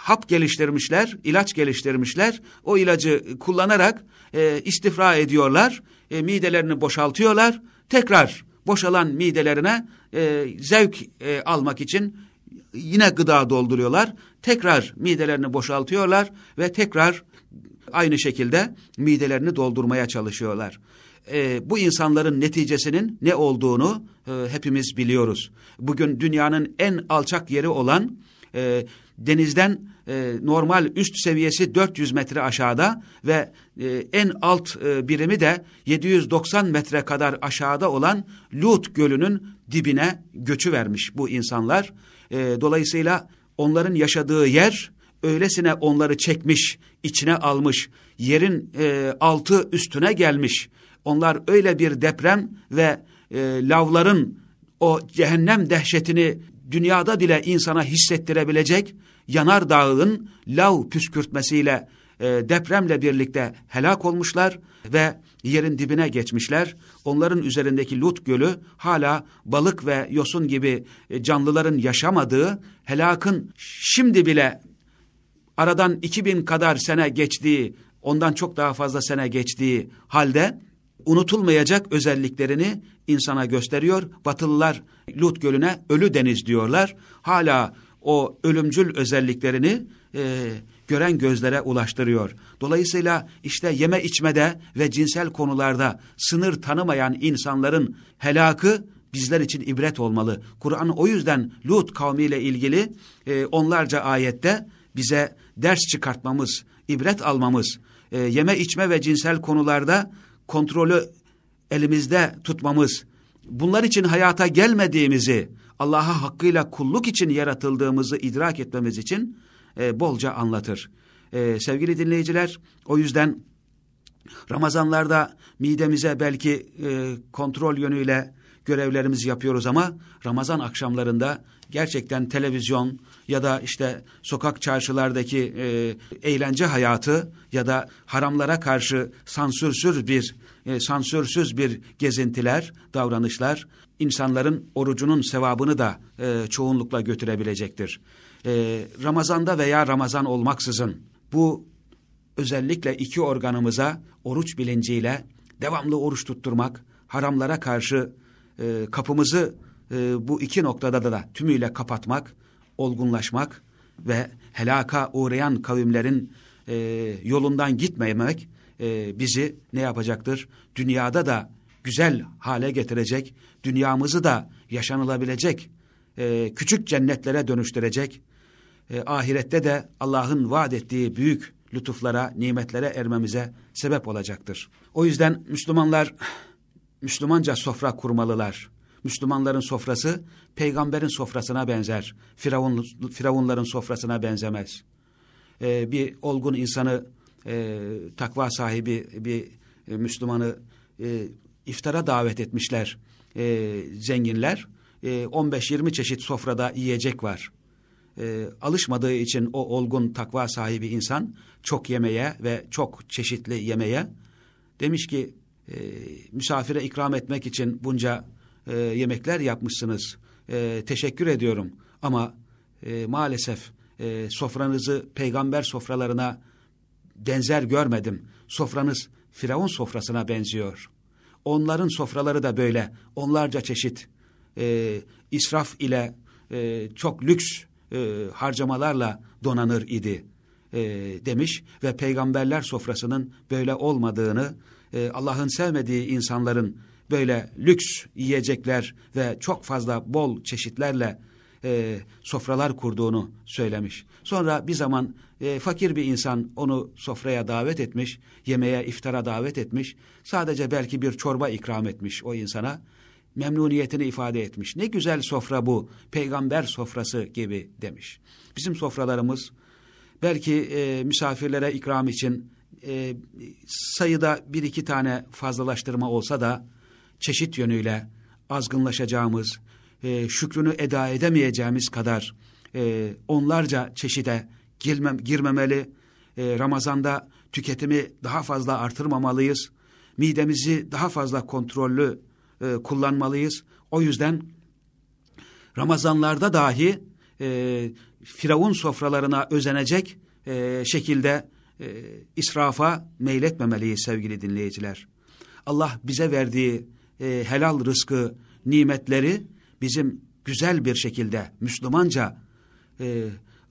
hap geliştirmişler, ilaç geliştirmişler. O ilacı kullanarak e, istifra ediyorlar, e, midelerini boşaltıyorlar. Tekrar boşalan midelerine e, zevk e, almak için yine gıda dolduruyorlar. Tekrar midelerini boşaltıyorlar ve tekrar aynı şekilde midelerini doldurmaya çalışıyorlar. E, bu insanların neticesinin ne olduğunu e, hepimiz biliyoruz. Bugün dünyanın en alçak yeri olan e, denizden e, normal üst seviyesi 400 metre aşağıda ve e, en alt e, birimi de 790 metre kadar aşağıda olan Lut Gölü'nün dibine göçü vermiş bu insanlar. E, dolayısıyla onların yaşadığı yer öylesine onları çekmiş, içine almış, yerin e, altı üstüne gelmiş. Onlar öyle bir deprem ve e, lavların o cehennem dehşetini dünyada bile insana hissettirebilecek yanar dağın lav püskürtmesiyle e, depremle birlikte helak olmuşlar ve yerin dibine geçmişler. Onların üzerindeki Lut Gölü hala balık ve yosun gibi e, canlıların yaşamadığı helakın şimdi bile aradan 2000 kadar sene geçtiği ondan çok daha fazla sene geçtiği halde unutulmayacak özelliklerini insana gösteriyor. Batılılar Lut Gölü'ne ölü deniz diyorlar. Hala o ölümcül özelliklerini e, gören gözlere ulaştırıyor. Dolayısıyla işte yeme içmede ve cinsel konularda sınır tanımayan insanların helakı bizler için ibret olmalı. Kur'an o yüzden Lut kavmiyle ilgili e, onlarca ayette bize ders çıkartmamız, ibret almamız, e, yeme içme ve cinsel konularda kontrolü elimizde tutmamız, bunlar için hayata gelmediğimizi, Allah'a hakkıyla kulluk için yaratıldığımızı idrak etmemiz için e, bolca anlatır. E, sevgili dinleyiciler, o yüzden Ramazanlarda midemize belki e, kontrol yönüyle görevlerimizi yapıyoruz ama Ramazan akşamlarında gerçekten televizyon ya da işte sokak çarşılardaki e, eğlence hayatı ya da haramlara karşı sansürsüz bir e, sansürsüz bir gezintiler, davranışlar insanların orucunun sevabını da e, çoğunlukla götürebilecektir. E, Ramazanda veya Ramazan olmaksızın bu özellikle iki organımıza oruç bilinciyle devamlı oruç tutturmak, haramlara karşı e, kapımızı e, bu iki noktada da, da tümüyle kapatmak, olgunlaşmak ve helaka uğrayan kavimlerin e, yolundan gitmemek e, bizi ne yapacaktır? Dünyada da güzel hale getirecek, dünyamızı da yaşanılabilecek, e, küçük cennetlere dönüştürecek, e, ahirette de Allah'ın vaat ettiği büyük lütuflara, nimetlere ermemize sebep olacaktır. O yüzden Müslümanlar Müslümanca sofra kurmalılar. Müslümanların sofrası peygamberin sofrasına benzer. Firavun, Firavunların sofrasına benzemez. Ee, bir olgun insanı, e, takva sahibi bir e, Müslümanı e, iftara davet etmişler e, zenginler. E, 15-20 çeşit sofrada yiyecek var. E, alışmadığı için o olgun takva sahibi insan çok yemeye ve çok çeşitli yemeye demiş ki e, misafire ikram etmek için bunca e, yemekler yapmışsınız. E, teşekkür ediyorum ama e, maalesef e, sofranızı peygamber sofralarına benzer görmedim. Sofranız Firavun sofrasına benziyor. Onların sofraları da böyle onlarca çeşit e, israf ile e, çok lüks e, harcamalarla donanır idi e, demiş ve peygamberler sofrasının böyle olmadığını e, Allah'ın sevmediği insanların böyle lüks yiyecekler ve çok fazla bol çeşitlerle e, sofralar kurduğunu söylemiş. Sonra bir zaman e, fakir bir insan onu sofraya davet etmiş, yemeğe, iftara davet etmiş. Sadece belki bir çorba ikram etmiş o insana. Memnuniyetini ifade etmiş. Ne güzel sofra bu, peygamber sofrası gibi demiş. Bizim sofralarımız belki e, misafirlere ikram için e, sayıda bir iki tane fazlalaştırma olsa da çeşit yönüyle azgınlaşacağımız, e, şükrünü eda edemeyeceğimiz kadar e, onlarca çeşide girmem, girmemeli. E, Ramazan'da tüketimi daha fazla artırmamalıyız. Midemizi daha fazla kontrollü e, kullanmalıyız. O yüzden Ramazanlarda dahi e, Firavun sofralarına özenecek e, şekilde e, israfa meyletmemeliyiz sevgili dinleyiciler. Allah bize verdiği e, helal rızkı, nimetleri bizim güzel bir şekilde Müslümanca e,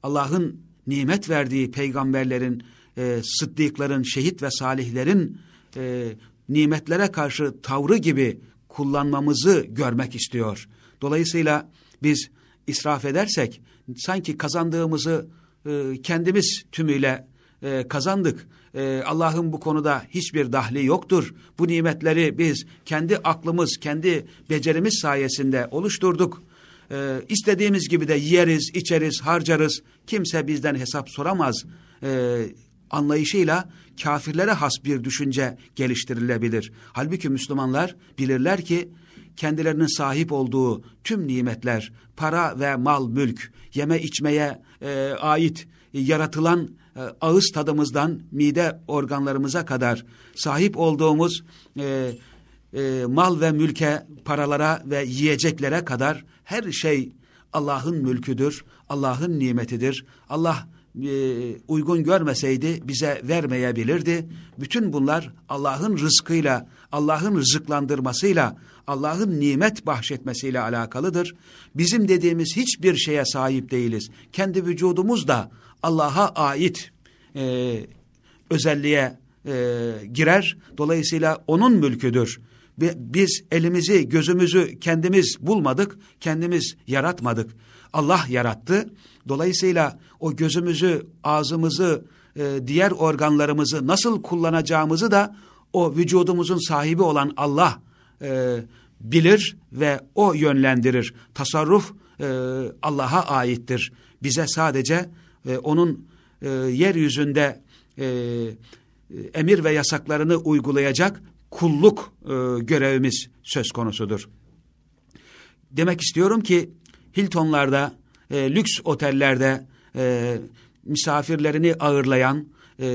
Allah'ın nimet verdiği peygamberlerin, e, sıddıkların, şehit ve salihlerin e, nimetlere karşı tavrı gibi kullanmamızı görmek istiyor. Dolayısıyla biz israf edersek sanki kazandığımızı e, kendimiz tümüyle e, kazandık. E, Allah'ın bu konuda hiçbir dahli yoktur. Bu nimetleri biz kendi aklımız, kendi becerimiz sayesinde oluşturduk. E, istediğimiz gibi de yeriz, içeriz, harcarız. Kimse bizden hesap soramaz. E, anlayışıyla kafirlere has bir düşünce geliştirilebilir. Halbuki Müslümanlar bilirler ki kendilerinin sahip olduğu tüm nimetler, para ve mal, mülk, yeme içmeye e, ait yaratılan e, ağız tadımızdan mide organlarımıza kadar sahip olduğumuz e, e, mal ve mülke, paralara ve yiyeceklere kadar her şey Allah'ın mülküdür, Allah'ın nimetidir. Allah e, uygun görmeseydi bize vermeyebilirdi. Bütün bunlar Allah'ın rızkıyla, Allah'ın rızıklandırmasıyla, Allah'ın nimet bahşetmesiyle alakalıdır. Bizim dediğimiz hiçbir şeye sahip değiliz. Kendi vücudumuz da Allah'a ait e, özelliğe e, girer. Dolayısıyla onun mülküdür. Biz elimizi, gözümüzü kendimiz bulmadık, kendimiz yaratmadık. Allah yarattı. Dolayısıyla o gözümüzü, ağzımızı, e, diğer organlarımızı nasıl kullanacağımızı da o vücudumuzun sahibi olan Allah e, bilir ve o yönlendirir. Tasarruf e, Allah'a aittir. Bize sadece e, onun e, yeryüzünde e, emir ve yasaklarını uygulayacak kulluk e, görevimiz söz konusudur. Demek istiyorum ki Hiltonlarda, e, lüks otellerde e, misafirlerini ağırlayan, e,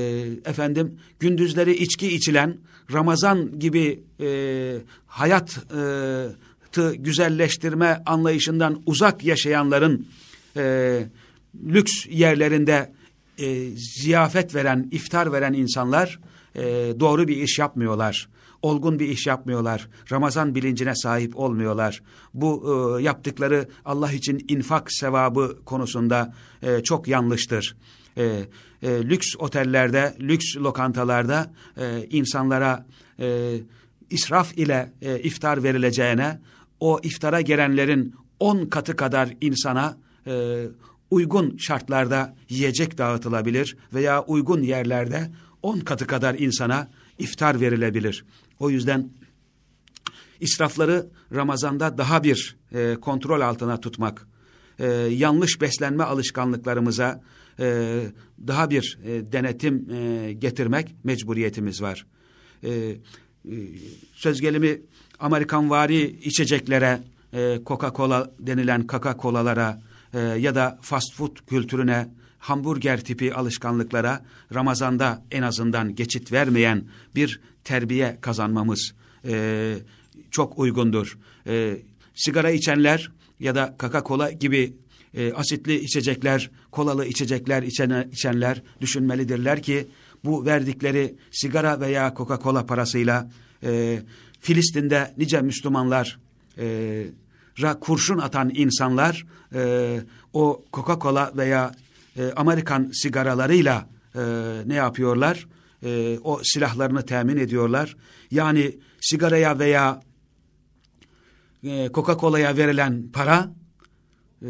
efendim gündüzleri içki içilen, Ramazan gibi e, hayatı güzelleştirme anlayışından uzak yaşayanların e, lüks yerlerinde e, ziyafet veren, iftar veren insanlar e, doğru bir iş yapmıyorlar olgun bir iş yapmıyorlar. Ramazan bilincine sahip olmuyorlar. Bu e, yaptıkları Allah için infak sevabı konusunda e, çok yanlıştır. E, e, lüks otellerde, lüks lokantalarda e, insanlara e, israf ile e, iftar verileceğine, o iftara gelenlerin on katı kadar insana e, uygun şartlarda yiyecek dağıtılabilir veya uygun yerlerde on katı kadar insana iftar verilebilir. O yüzden israfları Ramazan'da daha bir e, kontrol altına tutmak, e, yanlış beslenme alışkanlıklarımıza e, daha bir e, denetim e, getirmek mecburiyetimiz var. E, e, söz gelimi Amerikan vari içeceklere, e, Coca-Cola denilen Coca-Cola'lara e, ya da fast food kültürüne, hamburger tipi alışkanlıklara Ramazan'da en azından geçit vermeyen bir terbiye kazanmamız e, çok uygundur. E, sigara içenler ya da Coca-Cola gibi e, asitli içecekler, kolalı içecekler içen, içenler düşünmelidirler ki bu verdikleri sigara veya Coca-Cola parasıyla e, Filistin'de nice Müslümanlar e, ra kurşun atan insanlar e, o Coca-Cola veya e, Amerikan sigaralarıyla e, ne yapıyorlar? E, o silahlarını temin ediyorlar. Yani sigaraya veya e, Coca-Cola'ya verilen para e,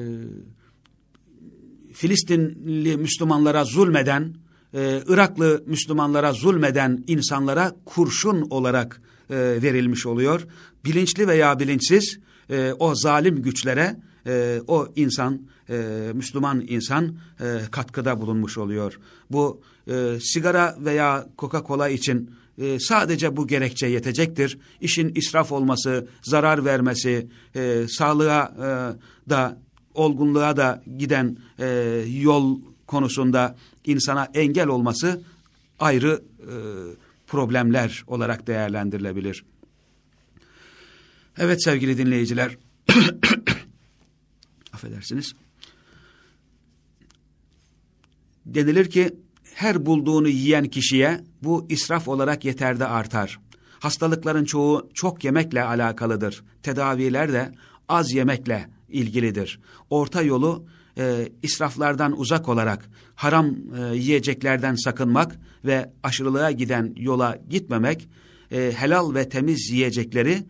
Filistinli Müslümanlara zulmeden, e, Iraklı Müslümanlara zulmeden insanlara kurşun olarak e, verilmiş oluyor. Bilinçli veya bilinçsiz e, o zalim güçlere e, o insan, e, Müslüman insan e, katkıda bulunmuş oluyor. Bu e, sigara veya Coca-Cola için e, sadece bu gerekçe yetecektir. İşin israf olması, zarar vermesi, e, sağlığa e, da, olgunluğa da giden e, yol konusunda insana engel olması ayrı e, problemler olarak değerlendirilebilir. Evet sevgili dinleyiciler, affedersiniz. Denilir ki her bulduğunu yiyen kişiye bu israf olarak yeter de artar. Hastalıkların çoğu çok yemekle alakalıdır. Tedaviler de az yemekle ilgilidir. Orta yolu e, israflardan uzak olarak haram e, yiyeceklerden sakınmak ve aşırılığa giden yola gitmemek, e, helal ve temiz yiyecekleri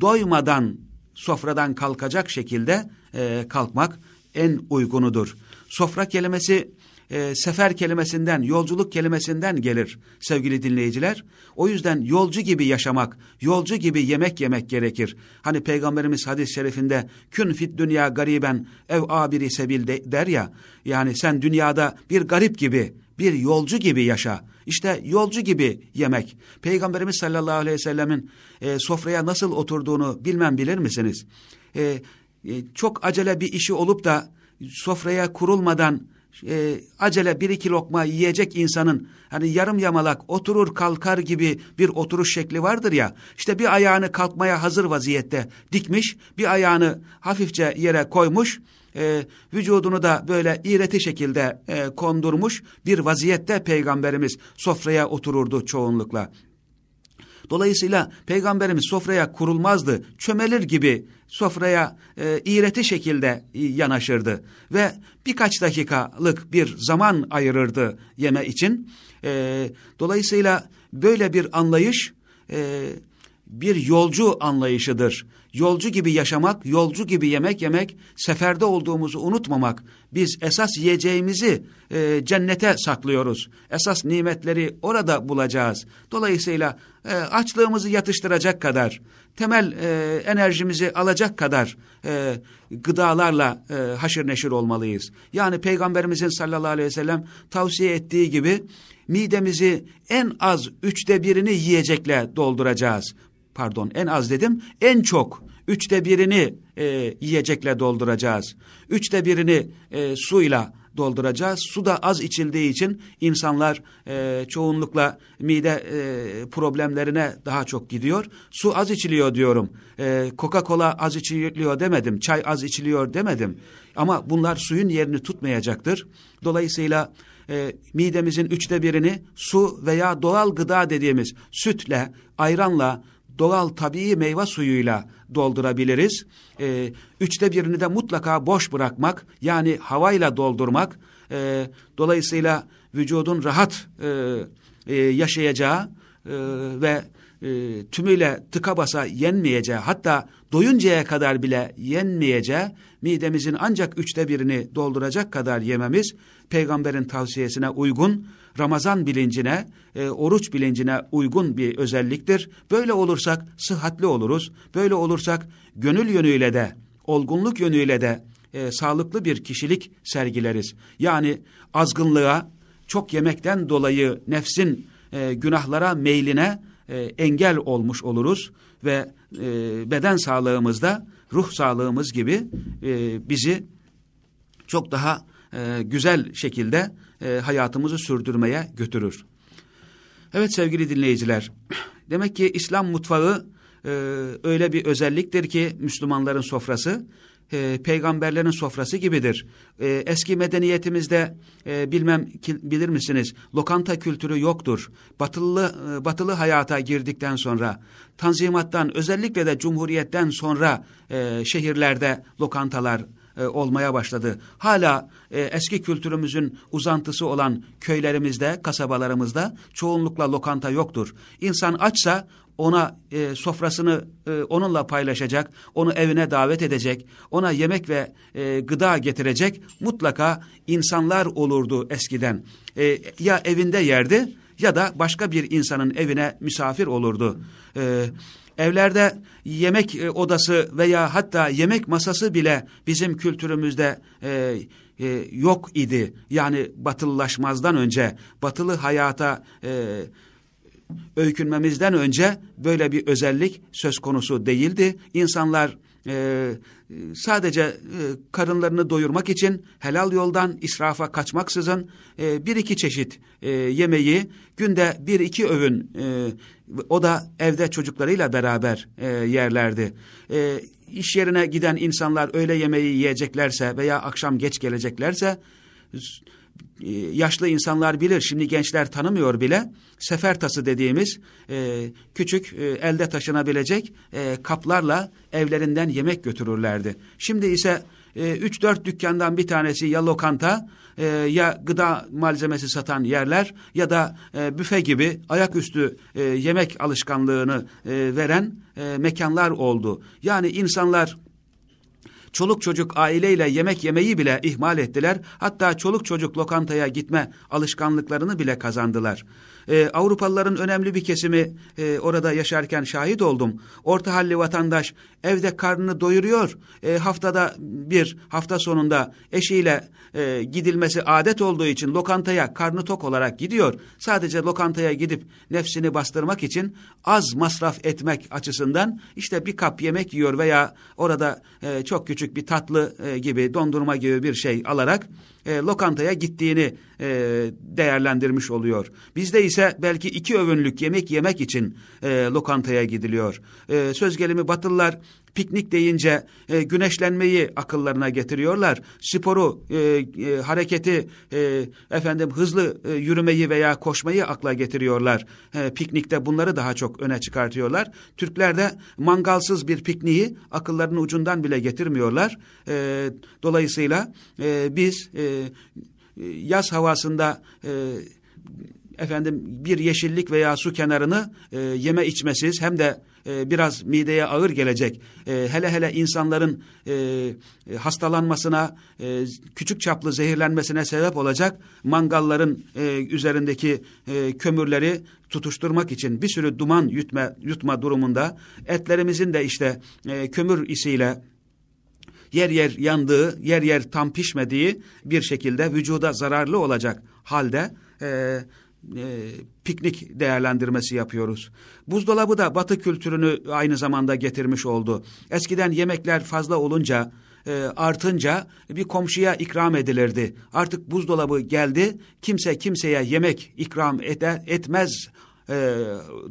doymadan sofradan kalkacak şekilde e, kalkmak en uygunudur. Sofra kelimesi e, sefer kelimesinden, yolculuk kelimesinden gelir sevgili dinleyiciler. O yüzden yolcu gibi yaşamak, yolcu gibi yemek yemek gerekir. Hani Peygamberimiz hadis-i şerifinde kün fit dünya gariben ev abiri sebil de, der ya. Yani sen dünyada bir garip gibi, bir yolcu gibi yaşa. İşte yolcu gibi yemek. Peygamberimiz sallallahu aleyhi ve sellemin e, sofraya nasıl oturduğunu bilmem bilir misiniz? E, e, çok acele bir işi olup da sofraya kurulmadan e, acele bir iki lokma yiyecek insanın hani yarım yamalak oturur kalkar gibi bir oturuş şekli vardır ya işte bir ayağını kalkmaya hazır vaziyette dikmiş bir ayağını hafifçe yere koymuş e, vücudunu da böyle iğreti şekilde e, kondurmuş bir vaziyette Peygamberimiz sofraya otururdu çoğunlukla. Dolayısıyla Peygamberimiz sofraya kurulmazdı. Çömelir gibi sofraya e, iğreti şekilde yanaşırdı. Ve birkaç dakikalık bir zaman ayırırdı yeme için. E, dolayısıyla böyle bir anlayış e, bir yolcu anlayışıdır. Yolcu gibi yaşamak, yolcu gibi yemek yemek, seferde olduğumuzu unutmamak. Biz esas yiyeceğimizi e, cennete saklıyoruz. Esas nimetleri orada bulacağız. Dolayısıyla e, açlığımızı yatıştıracak kadar, temel e, enerjimizi alacak kadar e, gıdalarla e, haşır neşir olmalıyız. Yani Peygamberimizin sallallahu aleyhi ve sellem tavsiye ettiği gibi midemizi en az üçte birini yiyecekle dolduracağız pardon en az dedim en çok üçte birini e, yiyecekle dolduracağız. Üçte birini e, suyla dolduracağız. Su da az içildiği için insanlar e, çoğunlukla mide e, problemlerine daha çok gidiyor. Su az içiliyor diyorum. E, Coca-Cola az içiliyor demedim. Çay az içiliyor demedim. Ama bunlar suyun yerini tutmayacaktır. Dolayısıyla e, midemizin üçte birini su veya doğal gıda dediğimiz sütle, ayranla, doğal tabii meyve suyuyla doldurabiliriz. E, üçte birini de mutlaka boş bırakmak yani havayla doldurmak. E, dolayısıyla vücudun rahat e, e, yaşayacağı e, ve e, tümüyle tıka basa yenmeyeceği hatta doyuncaya kadar bile yenmeyeceği midemizin ancak üçte birini dolduracak kadar yememiz peygamberin tavsiyesine uygun Ramazan bilincine, e, oruç bilincine uygun bir özelliktir. Böyle olursak sıhhatli oluruz. Böyle olursak gönül yönüyle de, olgunluk yönüyle de e, sağlıklı bir kişilik sergileriz. Yani azgınlığa, çok yemekten dolayı nefsin e, günahlara meyline e, engel olmuş oluruz ve e, beden sağlığımızda ruh sağlığımız gibi e, bizi çok daha e, güzel şekilde e, hayatımızı sürdürmeye götürür. Evet sevgili dinleyiciler, demek ki İslam mutfağı e, öyle bir özelliktir ki Müslümanların sofrası, e, peygamberlerin sofrası gibidir. E, eski medeniyetimizde e, bilmem ki, bilir misiniz lokanta kültürü yoktur. Batılı e, batılı hayata girdikten sonra Tanzimattan özellikle de Cumhuriyet'ten sonra e, şehirlerde lokantalar e, olmaya başladı. Hala e, eski kültürümüzün uzantısı olan köylerimizde, kasabalarımızda çoğunlukla lokanta yoktur. İnsan açsa ona e, sofrasını e, onunla paylaşacak, onu evine davet edecek, ona yemek ve e, gıda getirecek mutlaka insanlar olurdu eskiden. E, ya evinde yerdi ya da başka bir insanın evine misafir olurdu. E, Evlerde yemek e, odası veya hatta yemek masası bile bizim kültürümüzde e, e, yok idi. Yani batılılaşmazdan önce, batılı hayata e, öykünmemizden önce böyle bir özellik söz konusu değildi. İnsanlar e, sadece e, karınlarını doyurmak için helal yoldan israfa kaçmaksızın e, bir iki çeşit e, yemeği günde bir iki öğün e, o da evde çocuklarıyla beraber e, yerlerdi. E, iş yerine giden insanlar öğle yemeği yiyeceklerse veya akşam geç geleceklerse e, yaşlı insanlar bilir, şimdi gençler tanımıyor bile. Sefer tası dediğimiz e, küçük e, elde taşınabilecek e, kaplarla evlerinden yemek götürürlerdi. Şimdi ise 3-4 e, dükkandan bir tanesi ya lokanta e, ya gıda malzemesi satan yerler ya da e, büfe gibi ayaküstü e, yemek alışkanlığını e, veren e, mekanlar oldu. Yani insanlar çoluk çocuk aileyle yemek yemeyi bile ihmal ettiler. Hatta çoluk çocuk lokantaya gitme alışkanlıklarını bile kazandılar. Ee, Avrupalıların önemli bir kesimi e, orada yaşarken şahit oldum. Orta halli vatandaş evde karnını doyuruyor. E, haftada bir hafta sonunda eşiyle e, gidilmesi adet olduğu için lokantaya karnı tok olarak gidiyor. Sadece lokantaya gidip nefsini bastırmak için az masraf etmek açısından işte bir kap yemek yiyor veya orada e, çok küçük bir tatlı e, gibi dondurma gibi bir şey alarak e, lokantaya gittiğini e, değerlendirmiş oluyor. Bizde ise belki iki övünlük yemek yemek için e, lokantaya gidiliyor. E, söz gelimi Batılılar piknik deyince e, güneşlenmeyi akıllarına getiriyorlar. Sporu, e, e, hareketi, e, efendim hızlı e, yürümeyi veya koşmayı akla getiriyorlar. E, piknikte bunları daha çok öne çıkartıyorlar. Türkler de mangalsız bir pikniği akıllarının ucundan bile getirmiyorlar. E, dolayısıyla e, biz e, yaz havasında e, efendim bir yeşillik veya su kenarını e, yeme içmesiz hem de e, biraz mideye ağır gelecek. E, hele hele insanların e, e, hastalanmasına, e, küçük çaplı zehirlenmesine sebep olacak mangalların e, üzerindeki e, kömürleri tutuşturmak için bir sürü duman yutma, yutma durumunda etlerimizin de işte e, kömür isiyle yer yer yandığı, yer yer tam pişmediği bir şekilde vücuda zararlı olacak halde e, e, piknik değerlendirmesi yapıyoruz. Buzdolabı da batı kültürünü aynı zamanda getirmiş oldu. Eskiden yemekler fazla olunca, e, artınca bir komşuya ikram edilirdi. Artık buzdolabı geldi, kimse kimseye yemek ikram eder, etmez e,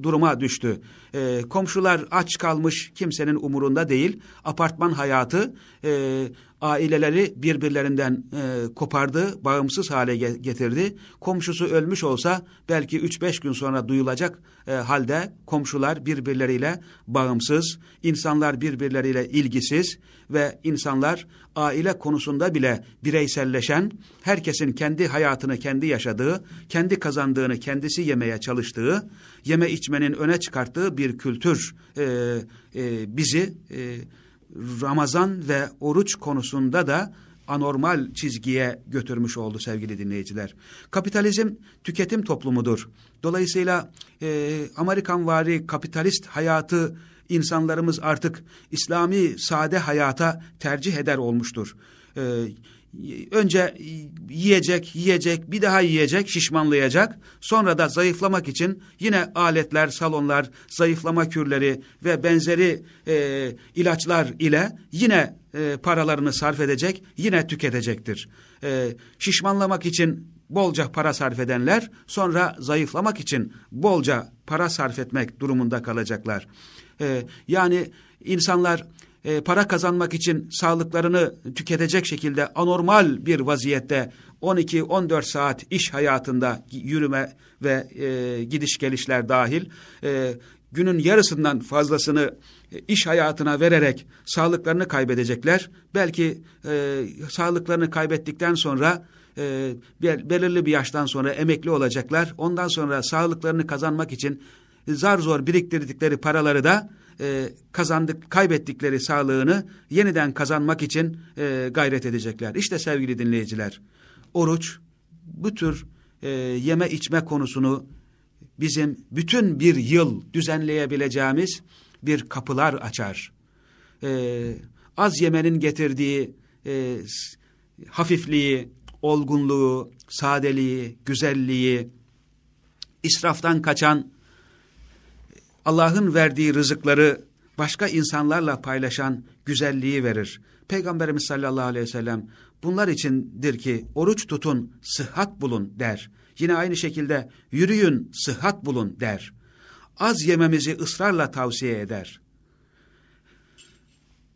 duruma düştü. E, komşular aç kalmış kimsenin umurunda değil. Apartman hayatı e, aileleri birbirlerinden e, kopardı, bağımsız hale getirdi. Komşusu ölmüş olsa belki 3-5 gün sonra duyulacak e, halde komşular birbirleriyle bağımsız, insanlar birbirleriyle ilgisiz ve insanlar aile konusunda bile bireyselleşen, herkesin kendi hayatını kendi yaşadığı, kendi kazandığını kendisi yemeye çalıştığı, yeme içmenin öne çıkarttığı bir kültür e, e, bizi e, Ramazan ve oruç konusunda da anormal çizgiye götürmüş oldu sevgili dinleyiciler. Kapitalizm tüketim toplumudur. Dolayısıyla e, Amerikan vari kapitalist hayatı insanlarımız artık İslami sade hayata tercih eder olmuştur. E, önce yiyecek, yiyecek, bir daha yiyecek, şişmanlayacak. Sonra da zayıflamak için yine aletler, salonlar, zayıflama kürleri ve benzeri e, ilaçlar ile yine e, paralarını sarf edecek, yine tüketecektir. E, şişmanlamak için bolca para sarf edenler sonra zayıflamak için bolca para sarf etmek durumunda kalacaklar. E, yani insanlar e, para kazanmak için sağlıklarını tüketecek şekilde anormal bir vaziyette 12-14 saat iş hayatında yürüme ve e, gidiş gelişler dahil e, günün yarısından fazlasını e, iş hayatına vererek sağlıklarını kaybedecekler. Belki e, sağlıklarını kaybettikten sonra e, belirli bir yaştan sonra emekli olacaklar. Ondan sonra sağlıklarını kazanmak için zar zor biriktirdikleri paraları da e, kazandık, kaybettikleri sağlığını yeniden kazanmak için e, gayret edecekler. İşte sevgili dinleyiciler, oruç bu tür e, yeme içme konusunu bizim bütün bir yıl düzenleyebileceğimiz bir kapılar açar. E, az yemenin getirdiği e, hafifliği, olgunluğu, sadeliği, güzelliği, israftan kaçan Allah'ın verdiği rızıkları başka insanlarla paylaşan güzelliği verir. Peygamberimiz sallallahu aleyhi ve sellem bunlar içindir ki oruç tutun, sıhhat bulun der. Yine aynı şekilde yürüyün, sıhhat bulun der. Az yememizi ısrarla tavsiye eder.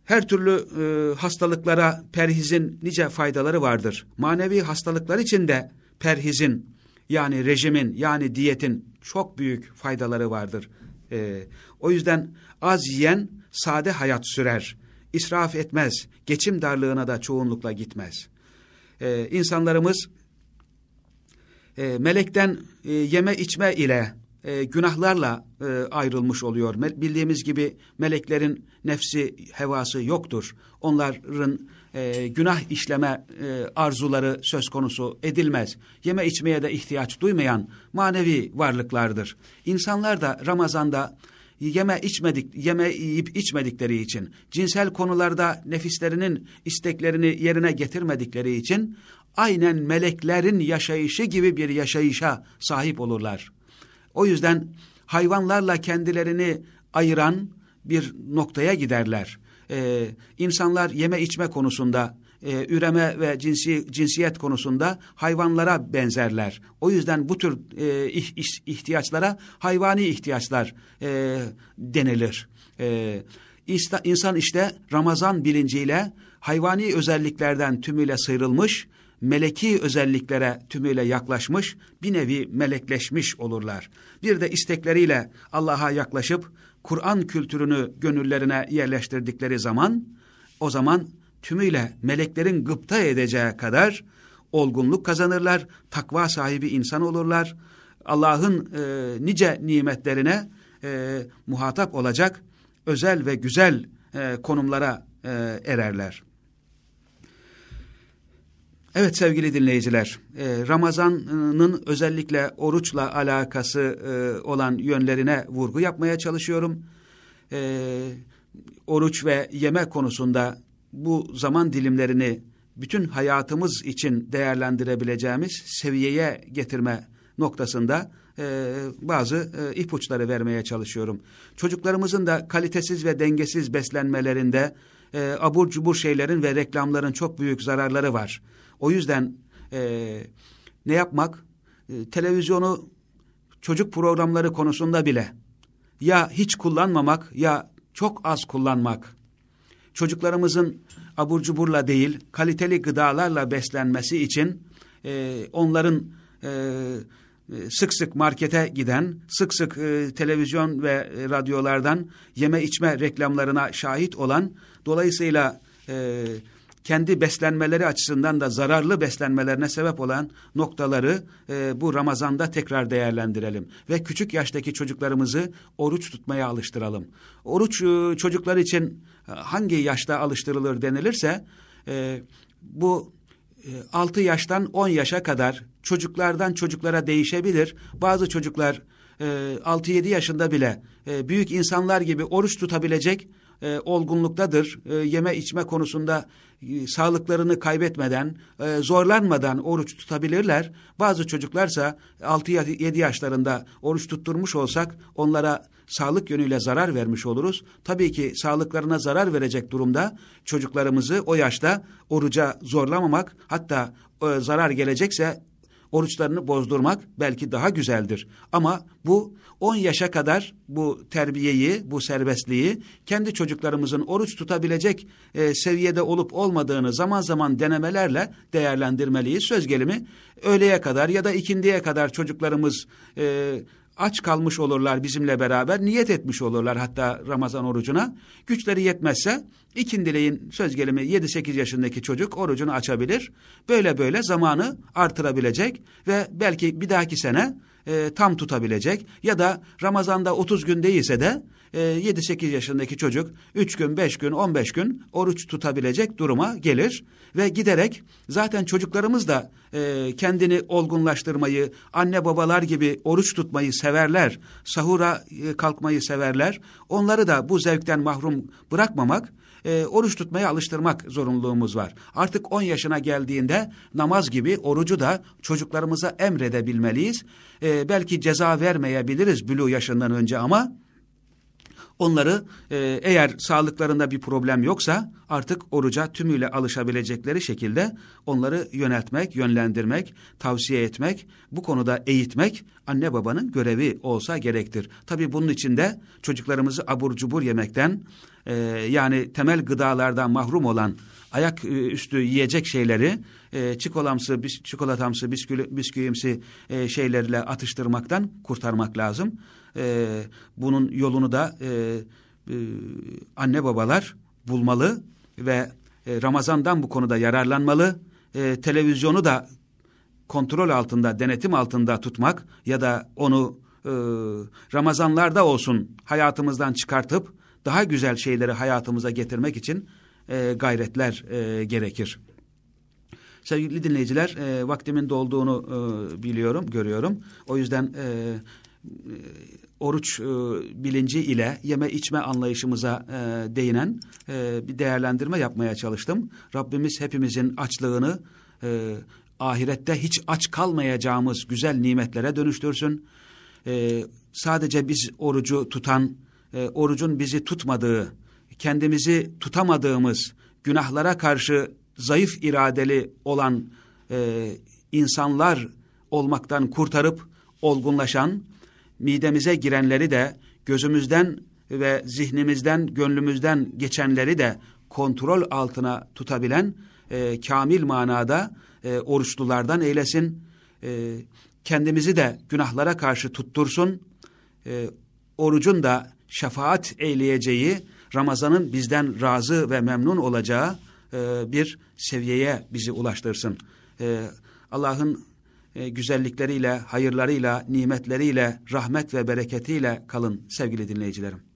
Her türlü e, hastalıklara perhizin nice faydaları vardır. Manevi hastalıklar için de perhizin yani rejimin yani diyetin çok büyük faydaları vardır. E, o yüzden az yiyen sade hayat sürer. İsraf etmez. Geçim darlığına da çoğunlukla gitmez. E, insanlarımız e, melekten e, yeme içme ile e, günahlarla e, ayrılmış oluyor. Bildiğimiz gibi meleklerin nefsi, hevası yoktur. Onların e, günah işleme e, arzuları söz konusu edilmez. Yeme içmeye de ihtiyaç duymayan manevi varlıklardır. İnsanlar da Ramazan'da yeme içmedik, yeme yiyip içmedikleri için, cinsel konularda nefislerinin isteklerini yerine getirmedikleri için, aynen meleklerin yaşayışı gibi bir yaşayışa sahip olurlar. O yüzden hayvanlarla kendilerini ayıran bir noktaya giderler e, insanlar yeme içme konusunda, e, üreme ve cinsi, cinsiyet konusunda hayvanlara benzerler. O yüzden bu tür e, ihtiyaçlara hayvani ihtiyaçlar e, denilir. E, insan işte Ramazan bilinciyle hayvani özelliklerden tümüyle sıyrılmış, meleki özelliklere tümüyle yaklaşmış, bir nevi melekleşmiş olurlar. Bir de istekleriyle Allah'a yaklaşıp Kur'an kültürünü gönüllerine yerleştirdikleri zaman, o zaman tümüyle meleklerin gıpta edeceği kadar olgunluk kazanırlar, takva sahibi insan olurlar, Allah'ın e, nice nimetlerine e, muhatap olacak özel ve güzel e, konumlara e, ererler. Evet sevgili dinleyiciler, e, Ramazan'ın özellikle oruçla alakası e, olan yönlerine vurgu yapmaya çalışıyorum. E, oruç ve yeme konusunda bu zaman dilimlerini bütün hayatımız için değerlendirebileceğimiz seviyeye getirme noktasında bazı ipuçları vermeye çalışıyorum. Çocuklarımızın da kalitesiz ve dengesiz beslenmelerinde abur cubur şeylerin ve reklamların çok büyük zararları var. O yüzden e, ne yapmak? E, televizyonu çocuk programları konusunda bile ya hiç kullanmamak ya çok az kullanmak. Çocuklarımızın abur cuburla değil kaliteli gıdalarla beslenmesi için e, onların e, e, sık sık markete giden, sık sık e, televizyon ve e, radyolardan yeme içme reklamlarına şahit olan, dolayısıyla e, kendi beslenmeleri açısından da zararlı beslenmelerine sebep olan noktaları e, bu Ramazan'da tekrar değerlendirelim. Ve küçük yaştaki çocuklarımızı oruç tutmaya alıştıralım. Oruç e, çocuklar için e, hangi yaşta alıştırılır denilirse, e, bu 6 yaştan 10 yaşa kadar çocuklardan çocuklara değişebilir. Bazı çocuklar 6-7 e, yaşında bile e, büyük insanlar gibi oruç tutabilecek e, olgunluktadır. Yeme içme konusunda sağlıklarını kaybetmeden, zorlanmadan oruç tutabilirler. Bazı çocuklarsa 6-7 yaşlarında oruç tutturmuş olsak onlara sağlık yönüyle zarar vermiş oluruz. Tabii ki sağlıklarına zarar verecek durumda çocuklarımızı o yaşta oruca zorlamamak hatta e, zarar gelecekse oruçlarını bozdurmak belki daha güzeldir. Ama bu 10 yaşa kadar bu terbiyeyi, bu serbestliği kendi çocuklarımızın oruç tutabilecek e, seviyede olup olmadığını zaman zaman denemelerle değerlendirmeliyiz. Söz gelimi öğleye kadar ya da ikindiye kadar çocuklarımız e, aç kalmış olurlar bizimle beraber, niyet etmiş olurlar hatta Ramazan orucuna. Güçleri yetmezse ikindileyin söz gelimi 7-8 yaşındaki çocuk orucunu açabilir. Böyle böyle zamanı artırabilecek ve belki bir dahaki sene e, tam tutabilecek ya da Ramazan'da 30 gün değilse de e, 7-8 yaşındaki çocuk 3 gün, 5 gün, 15 gün oruç tutabilecek duruma gelir ve giderek zaten çocuklarımız da e, kendini olgunlaştırmayı, anne babalar gibi oruç tutmayı severler, sahura e, kalkmayı severler. Onları da bu zevkten mahrum bırakmamak, e, oruç tutmaya alıştırmak zorunluluğumuz var. Artık 10 yaşına geldiğinde namaz gibi orucu da çocuklarımıza emredebilmeliyiz. E, belki ceza vermeyebiliriz bülü yaşından önce ama Onları e, eğer sağlıklarında bir problem yoksa artık oruca tümüyle alışabilecekleri şekilde onları yöneltmek, yönlendirmek, tavsiye etmek, bu konuda eğitmek anne babanın görevi olsa gerektir. Tabi bunun için de çocuklarımızı abur cubur yemekten e, yani temel gıdalardan mahrum olan ayak e, üstü yiyecek şeyleri çikolamsı, çikolatamsı, bisküvi, bisküvimsi şeylerle atıştırmaktan kurtarmak lazım e, bunun yolunu da e, e, anne babalar bulmalı ve e, Ramazan'dan bu konuda yararlanmalı. E, televizyonu da kontrol altında, denetim altında tutmak ya da onu e, Ramazanlarda olsun hayatımızdan çıkartıp daha güzel şeyleri hayatımıza getirmek için e, gayretler e, gerekir. Sevgili dinleyiciler, e, vaktimin dolduğunu e, biliyorum, görüyorum. O yüzden e, oruç e, bilinci ile yeme içme anlayışımıza e, değinen e, bir değerlendirme yapmaya çalıştım. Rabbimiz hepimizin açlığını e, ahirette hiç aç kalmayacağımız güzel nimetlere dönüştürsün. E, sadece biz orucu tutan, e, orucun bizi tutmadığı, kendimizi tutamadığımız günahlara karşı zayıf iradeli olan e, insanlar olmaktan kurtarıp olgunlaşan, midemize girenleri de gözümüzden ve zihnimizden, gönlümüzden geçenleri de kontrol altına tutabilen e, kamil manada e, oruçlulardan eylesin. E, kendimizi de günahlara karşı tuttursun. E, orucun da şefaat eyleyeceği, Ramazan'ın bizden razı ve memnun olacağı e, bir seviyeye bizi ulaştırsın. E, Allah'ın e, güzellikleriyle, hayırlarıyla, nimetleriyle, rahmet ve bereketiyle kalın sevgili dinleyicilerim.